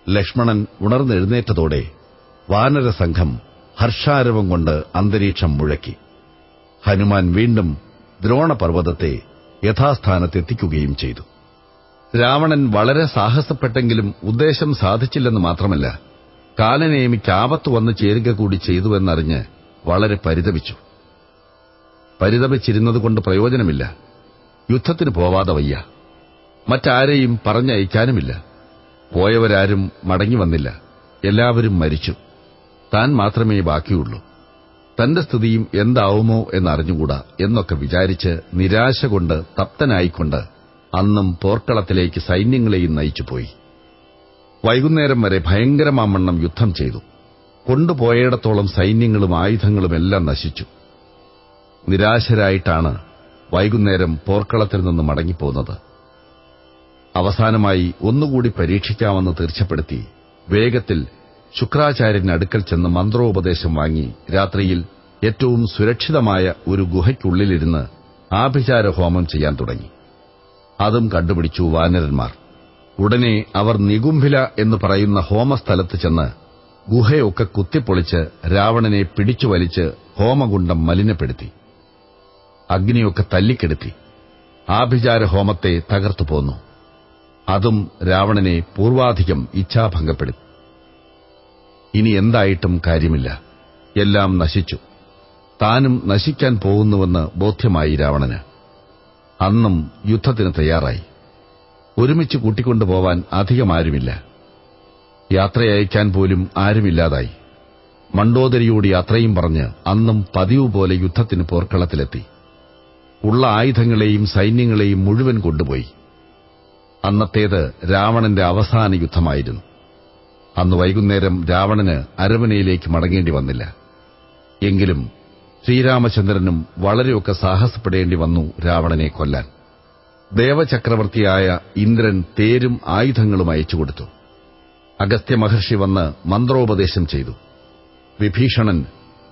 ലക്ഷ്മണൻ ഉണർന്നെഴുന്നേറ്റതോടെ വാനരസംഘം ഹർഷാരവം കൊണ്ട് അന്തരീക്ഷം മുഴക്കി. ഹനുമാൻ വീണ്ടും ദ്രോണപർവതത്തെ യഥാസ്ഥാനത്തെത്തിക്കുകയും ചെയ്തു. രാവണൻ വളരെ സാഹസപ്പെട്ടെങ്കിലും ഉദ്ദേശം സാധിച്ചില്ലെന്ന് മാത്രമല്ല കാലനേമിക്ക് ആപത്ത് വന്ന് ചേരുക കൂടി ചെയ്തുവെന്നറിഞ്ഞ് വളരെ പരിതപിച്ചു. പരിതപിച്ചിരുന്നതുകൊണ്ട് പ്രയോജനമില്ല. യുദ്ധത്തിന് പോവാതെ വയ്യ. മറ്റാരെയും പറഞ്ഞയക്കാനുമില്ല. പോയവരാരും മടങ്ങി വന്നില്ല. എല്ലാവരും മരിച്ചു. താൻ മാത്രമേ ബാക്കിയുള്ളൂ. തന്റെ സ്ഥിതിയും എന്താവുമോ എന്നറിഞ്ഞുകൂടാ എന്നൊക്കെ വിചാരിച്ച് നിരാശ കൊണ്ട് തപ്തനായിക്കൊണ്ട് അന്നും പോർക്കളത്തിലേക്ക് സൈന്യങ്ങളെയും നയിച്ചുപോയി. വൈകുന്നേരം വരെ ഭയങ്കരമാമണ്ണം യുദ്ധം ചെയ്തു. കൊണ്ടുപോയേടത്തോളം സൈന്യങ്ങളും ആയുധങ്ങളും എല്ലാം നശിച്ചു. നിരാശരായിട്ടാണ് വൈകുന്നേരം പോർക്കളത്തിൽ നിന്ന് മടങ്ങിപ്പോന്നത്. അവസാനമായി ഒന്നുകൂടി പരീക്ഷിക്കാമെന്ന് തീർച്ചപ്പെടുത്തി വേഗത്തിൽ ശുക്രാചാര്യനടുക്കൽ ചെന്ന് മന്ത്രോപദേശം വാങ്ങി. രാത്രിയിൽ ഏറ്റവും സുരക്ഷിതമായ ഒരു ഗുഹയ്ക്കുള്ളിലിരുന്ന് ആഭിചാര ഹോമം ചെയ്യാൻ തുടങ്ങി. അതും കണ്ടുപിടിച്ചു വാനരന്മാർ. ഉടനെ അവർ നികുംഭില എന്ന് പറയുന്ന ഹോമസ്ഥലത്ത് ചെന്ന് ഗുഹയൊക്കെ കുത്തിപ്പൊളിച്ച് രാവണനെ പിടിച്ചു വലിച്ച് ഹോമകുണ്ടം മലിനപ്പെടുത്തി. അഗ്നിയൊക്കെ തല്ലിക്കെടുത്തി. ആഭിചാര ഹോമത്തെ തകർത്തു പോന്നു അതും രാവണനെ പൂർവാധികം ഇച്ഛാഭംഗപ്പെടുത്തി. ഇനി എന്തായിട്ടും കാര്യമില്ല. എല്ലാം നശിച്ചു. താനും നശിക്കാൻ പോകുന്നുവെന്ന് ബോധ്യമായി രാവണന്. അന്നും യുദ്ധത്തിന് തയ്യാറായി. ഒരുമിച്ച് കൂട്ടിക്കൊണ്ടുപോവാൻ അധികമാരുമില്ല യാത്രയയക്കാൻ പോലും ആരുമില്ലാതായി. മണ്ടോദരിയോട് യാത്രയും പറഞ്ഞ് അന്നും പതിവ് പോലെ യുദ്ധത്തിന് പോർക്കളത്തിലെത്തി. ഉള്ള ആയുധങ്ങളെയും സൈന്യങ്ങളെയും മുഴുവൻ കൊണ്ടുപോയി. അന്നത്തേത് രാവണന്റെ അവസാന യുദ്ധമായിരുന്നു. അന്ന് വൈകുന്നേരം രാവണന് അരമനയിലേക്ക് മടങ്ങേണ്ടി വന്നില്ല. എങ്കിലും ശ്രീരാമചന്ദ്രനും വളരെയൊക്കെ സാഹസപ്പെടേണ്ടി വന്നു രാവണനെ കൊല്ലാൻ. ദേവചക്രവർത്തിയായ ഇന്ദ്രൻ തേരും ആയുധങ്ങളും അയച്ചുകൊടുത്തു അഗസ്ത്യ മഹർഷി വന്ന് മന്ത്രോപദേശം ചെയ്തു. വിഭീഷണൻ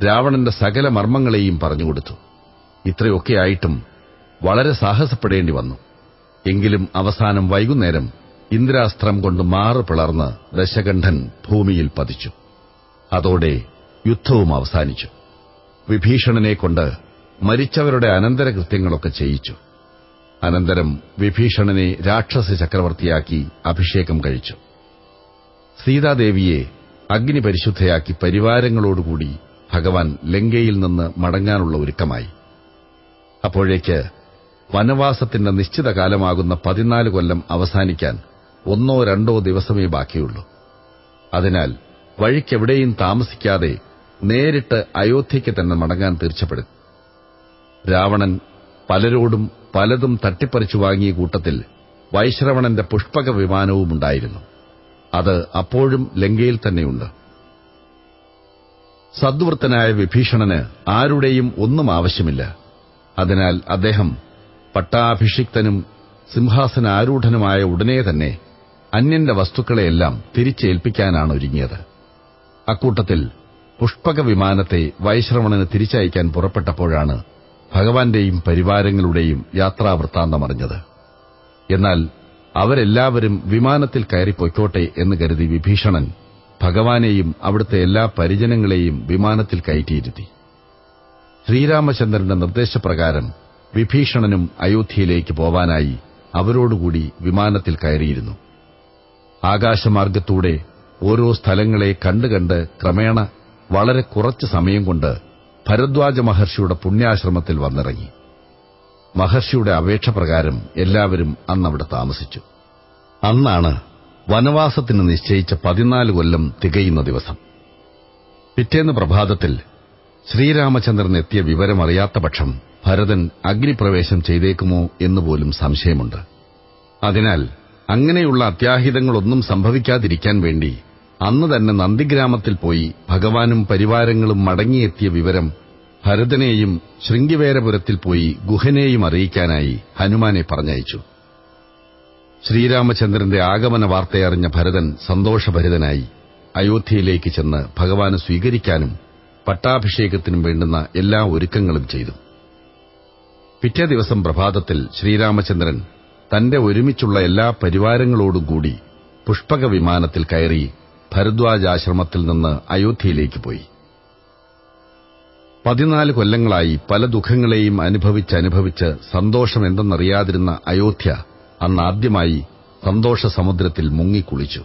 രാവണന്റെ സകല മർമ്മങ്ങളെയും പറഞ്ഞുകൊടുത്തു ഇത്രയൊക്കെയായിട്ടും വളരെ സാഹസപ്പെടേണ്ടി വന്നു. എങ്കിലും അവസാനം വൈകുന്നേരം ഇന്ദ്രാസ്ത്രം കൊണ്ട് മാറു പിളർന്ന് ദശകണ്ഠൻ ഭൂമിയിൽ പതിച്ചു. അതോടെ യുദ്ധവും അവസാനിച്ചു. വിഭീഷണനെ കൊണ്ട് മരിച്ചവരുടെ അനന്തരകൃത്യങ്ങളൊക്കെ ചെയ്യിച്ചു. അനന്തരം വിഭീഷണനെ രാക്ഷസ ചക്രവർത്തിയാക്കി അഭിഷേകം കഴിച്ചു. സീതാദേവിയെ അഗ്നിപരിശുദ്ധയാക്കി പരിവാരങ്ങളോടുകൂടി ഭഗവാൻ ലങ്കയിൽ നിന്ന് മടങ്ങാനുള്ള ഒരുക്കമായി. അപ്പോഴേക്ക് വനവാസത്തിന്റെ നിശ്ചിത കാലമാകുന്ന പതിനാല് കൊല്ലം അവസാനിക്കാൻ ഒന്നോ രണ്ടോ ദിവസമേ ബാക്കിയുള്ളൂ. അതിനാൽ വഴിക്കെവിടെയും താമസിക്കാതെ നേരിട്ട് അയോധ്യയ്ക്ക് തന്നെ മടങ്ങാൻ തീർച്ചപ്പെടും. രാവണൻ പലരോടും പലതും തട്ടിപ്പറിച്ചു വാങ്ങിയ കൂട്ടത്തിൽ വൈശ്രവണന്റെ പുഷ്പക വിമാനവുമുണ്ടായിരുന്നു അത് അപ്പോഴും ലങ്കയിൽ തന്നെയുണ്ട്. സദ്വൃത്തനായ വിഭീഷണന് ആരുടെയും ഒന്നും ആവശ്യമില്ല. അതിനാൽ അദ്ദേഹം പട്ടാഭിഷിക്തനും സിംഹാസനാരൂഢനുമായ ഉടനെ തന്നെ അന്യന്റെ വസ്തുക്കളെയെല്ലാം തിരിച്ചേൽപ്പിക്കാനാണ് ഒരുങ്ങിയത്. അക്കൂട്ടത്തിൽ പുഷ്പക വിമാനത്തെ വൈശ്രവണന് തിരിച്ചയക്കാൻ പുറപ്പെട്ടപ്പോഴാണ് ഭഗവാന്റെയും പരിവാരങ്ങളുടെയും യാത്രാവൃത്താന്തമറിഞ്ഞത്. എന്നാൽ അവരെല്ലാവരും വിമാനത്തിൽ കയറി പൊയ്ക്കോട്ടെ എന്ന് കരുതി വിഭീഷണൻ ഭഗവാനെയും അവിടുത്തെ എല്ലാ പരിജനങ്ങളെയും വിമാനത്തിൽ കയറ്റിയിരുത്തി. ശ്രീരാമചന്ദ്രന്റെ നിർദ്ദേശപ്രകാരം വിഭീഷണനും അയോധ്യയിലേക്ക് പോവാനായി അവരോടുകൂടി വിമാനത്തിൽ കയറിയിരുന്നു. ആകാശമാർഗത്തൂടെ ഓരോ സ്ഥലങ്ങളെ കണ്ടുകണ്ട് ക്രമേണ വളരെ കുറച്ച് സമയം കൊണ്ട് ഭരദ്വാജ മഹർഷിയുടെ പുണ്യാശ്രമത്തിൽ വന്നിറങ്ങി. മഹർഷിയുടെ അപേക്ഷ പ്രകാരം എല്ലാവരും അന്നവിടെ താമസിച്ചു. അന്നാണ് വനവാസത്തിന് നിശ്ചയിച്ച പതിനാല് കൊല്ലം തികയുന്ന ദിവസം. പിറ്റേന്ന് പ്രഭാതത്തിൽ ശ്രീരാമചന്ദ്രൻ എത്തിയ വിവരമറിയാത്ത പക്ഷം ഭരതൻ അഗ്നിപ്രവേശം ചെയ്തേക്കുമോ എന്നുപോലും സംശയമുണ്ട്. അതിനാൽ അങ്ങനെയുള്ള അത്യാഹിതങ്ങളൊന്നും സംഭവിക്കാതിരിക്കാൻ വേണ്ടി അന്ന് തന്നെ നന്ദിഗ്രാമത്തിൽ പോയി ഭഗവാനും പരിവാരങ്ങളും മടങ്ങിയെത്തിയ വിവരം ഭരതനെയും ശൃംഗിവേരപുരത്തിൽ പോയി ഗുഹനെയും അറിയിക്കാനായി ഹനുമാനെ പറഞ്ഞയച്ചു. ശ്രീരാമചന്ദ്രന്റെ ആഗമന വാർത്തയറിഞ്ഞ ഭരതൻ സന്തോഷഭരിതനായി അയോധ്യയിലേക്ക് ചെന്ന് ഭഗവാനെ സ്വീകരിക്കാനും പട്ടാഭിഷേകത്തിനും വേണ്ടുന്ന എല്ലാ ഒരുക്കങ്ങളും ചെയ്തു. പിറ്റേ ദിവസം പ്രഭാതത്തിൽ ശ്രീരാമചന്ദ്രൻ തന്റെ ഒരുമിച്ചുള്ള എല്ലാ പരിവാരങ്ങളോടും കൂടി പുഷ്പക വിമാനത്തിൽ കയറി ഭരദ്വാജാശ്രമത്തിൽ നിന്ന് അയോധ്യയിലേക്ക് പോയി. പതിനാല് കൊല്ലങ്ങളായി പല ദുഃഖങ്ങളെയും അനുഭവിച്ചനുഭവിച്ച് സന്തോഷമെന്തെന്നറിയാതിരുന്ന അയോധ്യ അന്നാദ്യമായി സന്തോഷസമുദ്രത്തിൽ മുങ്ങിക്കുളിച്ചു.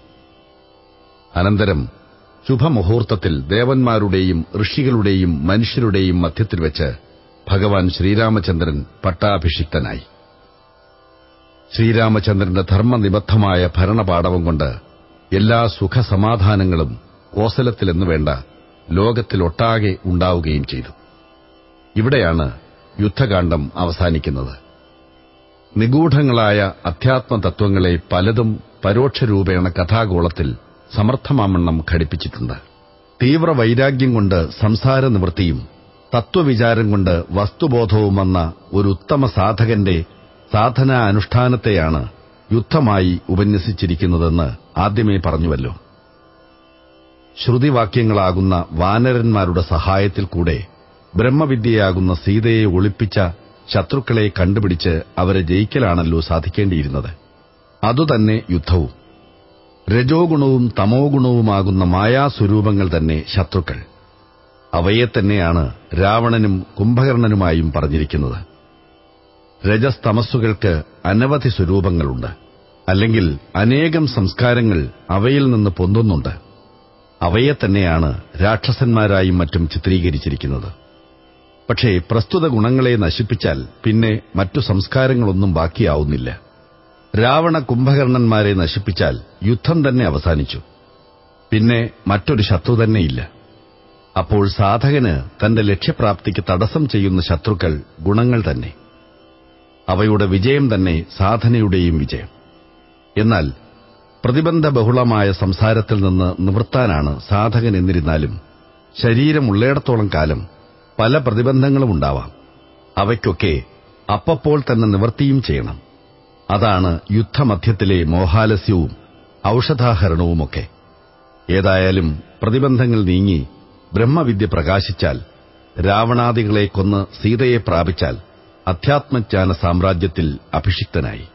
അനന്തരം ശുഭമുഹൂർത്തത്തിൽ ദേവന്മാരുടെയും ഋഷികളുടെയും മനുഷ്യരുടെയും മധ്യത്തിൽ വെച്ച് ഭഗവാൻ ശ്രീരാമചന്ദ്രൻ പട്ടാഭിഷിക്തനായി. ശ്രീരാമചന്ദ്രന്റെ ധർമ്മനിബദ്ധമായ ഭരണപാടവം കൊണ്ട് എല്ലാ സുഖസമാധാനങ്ങളും കോസലത്തിലെന്നു വേണ്ട ലോകത്തിലൊട്ടാകെ ഉണ്ടാവുകയും ചെയ്തു. ഇവിടെയാണ് യുദ്ധകാന്ഡം അവസാനിക്കുന്നത്. നിഗൂഢങ്ങളായ അധ്യാത്മതത്വങ്ങളെ പലതും പരോക്ഷരൂപേണ കഥാഗോളത്തിൽ സമർത്ഥമാമണ്ണം ഘടിപ്പിച്ചിട്ടുണ്ട്. തീവ്ര വൈരാഗ്യം കൊണ്ട് സംസാര നിവൃത്തിയും തത്വവിചാരം കൊണ്ട് വസ്തുബോധവും വന്ന ഒരു ഉത്തമ സാധകന്റെ സാധനാ അനുഷ്ഠാനത്തെയാണ് യുദ്ധമായി ഉപന്യസിച്ചിരിക്കുന്നതെന്ന് ആദ്യമേ പറഞ്ഞുവല്ലോ. ശ്രുതിവാക്യങ്ങളാകുന്ന വാനരന്മാരുടെ സഹായത്തിൽ കൂടെ ബ്രഹ്മവിദ്യയാകുന്ന സീതയെ ഒളിപ്പിച്ച ശത്രുക്കളെ കണ്ടുപിടിച്ച് അവരെ ജയിക്കലാണല്ലോ സാധിക്കേണ്ടിയിരുന്നത്. അതുതന്നെ യുദ്ധവും. രജോ ഗുണവും തമോ ഗുണവുമാകുന്ന മായാസ്വരൂപങ്ങൾ തന്നെ ശത്രുക്കൾ. അവയെ തന്നെയാണ് രാവണനും കുംഭകർണനുമായും പറഞ്ഞിരിക്കുന്നത്. രജസ്തമസ്സുകൾക്ക് അനവധി സ്വരൂപങ്ങളുണ്ട്. അല്ലെങ്കിൽ അനേകം സംസ്കാരങ്ങൾ അവയിൽ നിന്ന് പൊന്തുന്നുണ്ട്. അവയെ തന്നെയാണ് രാക്ഷസന്മാരായും മറ്റും ചിത്രീകരിച്ചിരിക്കുന്നത്. പക്ഷേ പ്രസ്തുത ഗുണങ്ങളെ നശിപ്പിച്ചാൽ പിന്നെ മറ്റു സംസ്കാരങ്ങളൊന്നും ബാക്കിയാവുന്നില്ല. രാവണ കുംഭകർണന്മാരെ നശിപ്പിച്ചാൽ യുദ്ധം തന്നെ അവസാനിച്ചു. പിന്നെ മറ്റൊരു ശത്രു തന്നെയില്ല. അപ്പോൾ സാധകന് തന്റെ ലക്ഷ്യപ്രാപ്തിക്ക് തടസ്സം ചെയ്യുന്ന ശത്രുക്കൾ ഗുണങ്ങൾ തന്നെ. അവയുടെ വിജയം തന്നെ സാധനയുടെയും വിജയം. എന്നാൽ പ്രതിബന്ധ ബഹുളമായ സംസാരത്തിൽ നിന്ന് നിവൃത്താനാണ് സാധകൻ എന്നിരുന്നാലും ശരീരമുള്ളയിടത്തോളം കാലം പല പ്രതിബന്ധങ്ങളും ഉണ്ടാവാം. അവയ്ക്കൊക്കെ അപ്പപ്പോൾ തന്നെ നിവൃത്തിയും ചെയ്യണം. അതാണ് യുദ്ധമധ്യത്തിലെ മോഹാലസ്യവും ഔഷധാഹരണവുമൊക്കെ. ഏതായാലും പ്രതിബന്ധങ്ങൾ നീങ്ങി ബ്രഹ്മവിദ്യ പ്രകാശിച്ചാൽ രാവണാദികളെ കൊന്ന് സീതയെ പ്രാപിച്ചാൽ അധ്യാത്മജ്ഞാന സാമ്രാജ്യത്തിൽ അഭിഷിക്തനായി.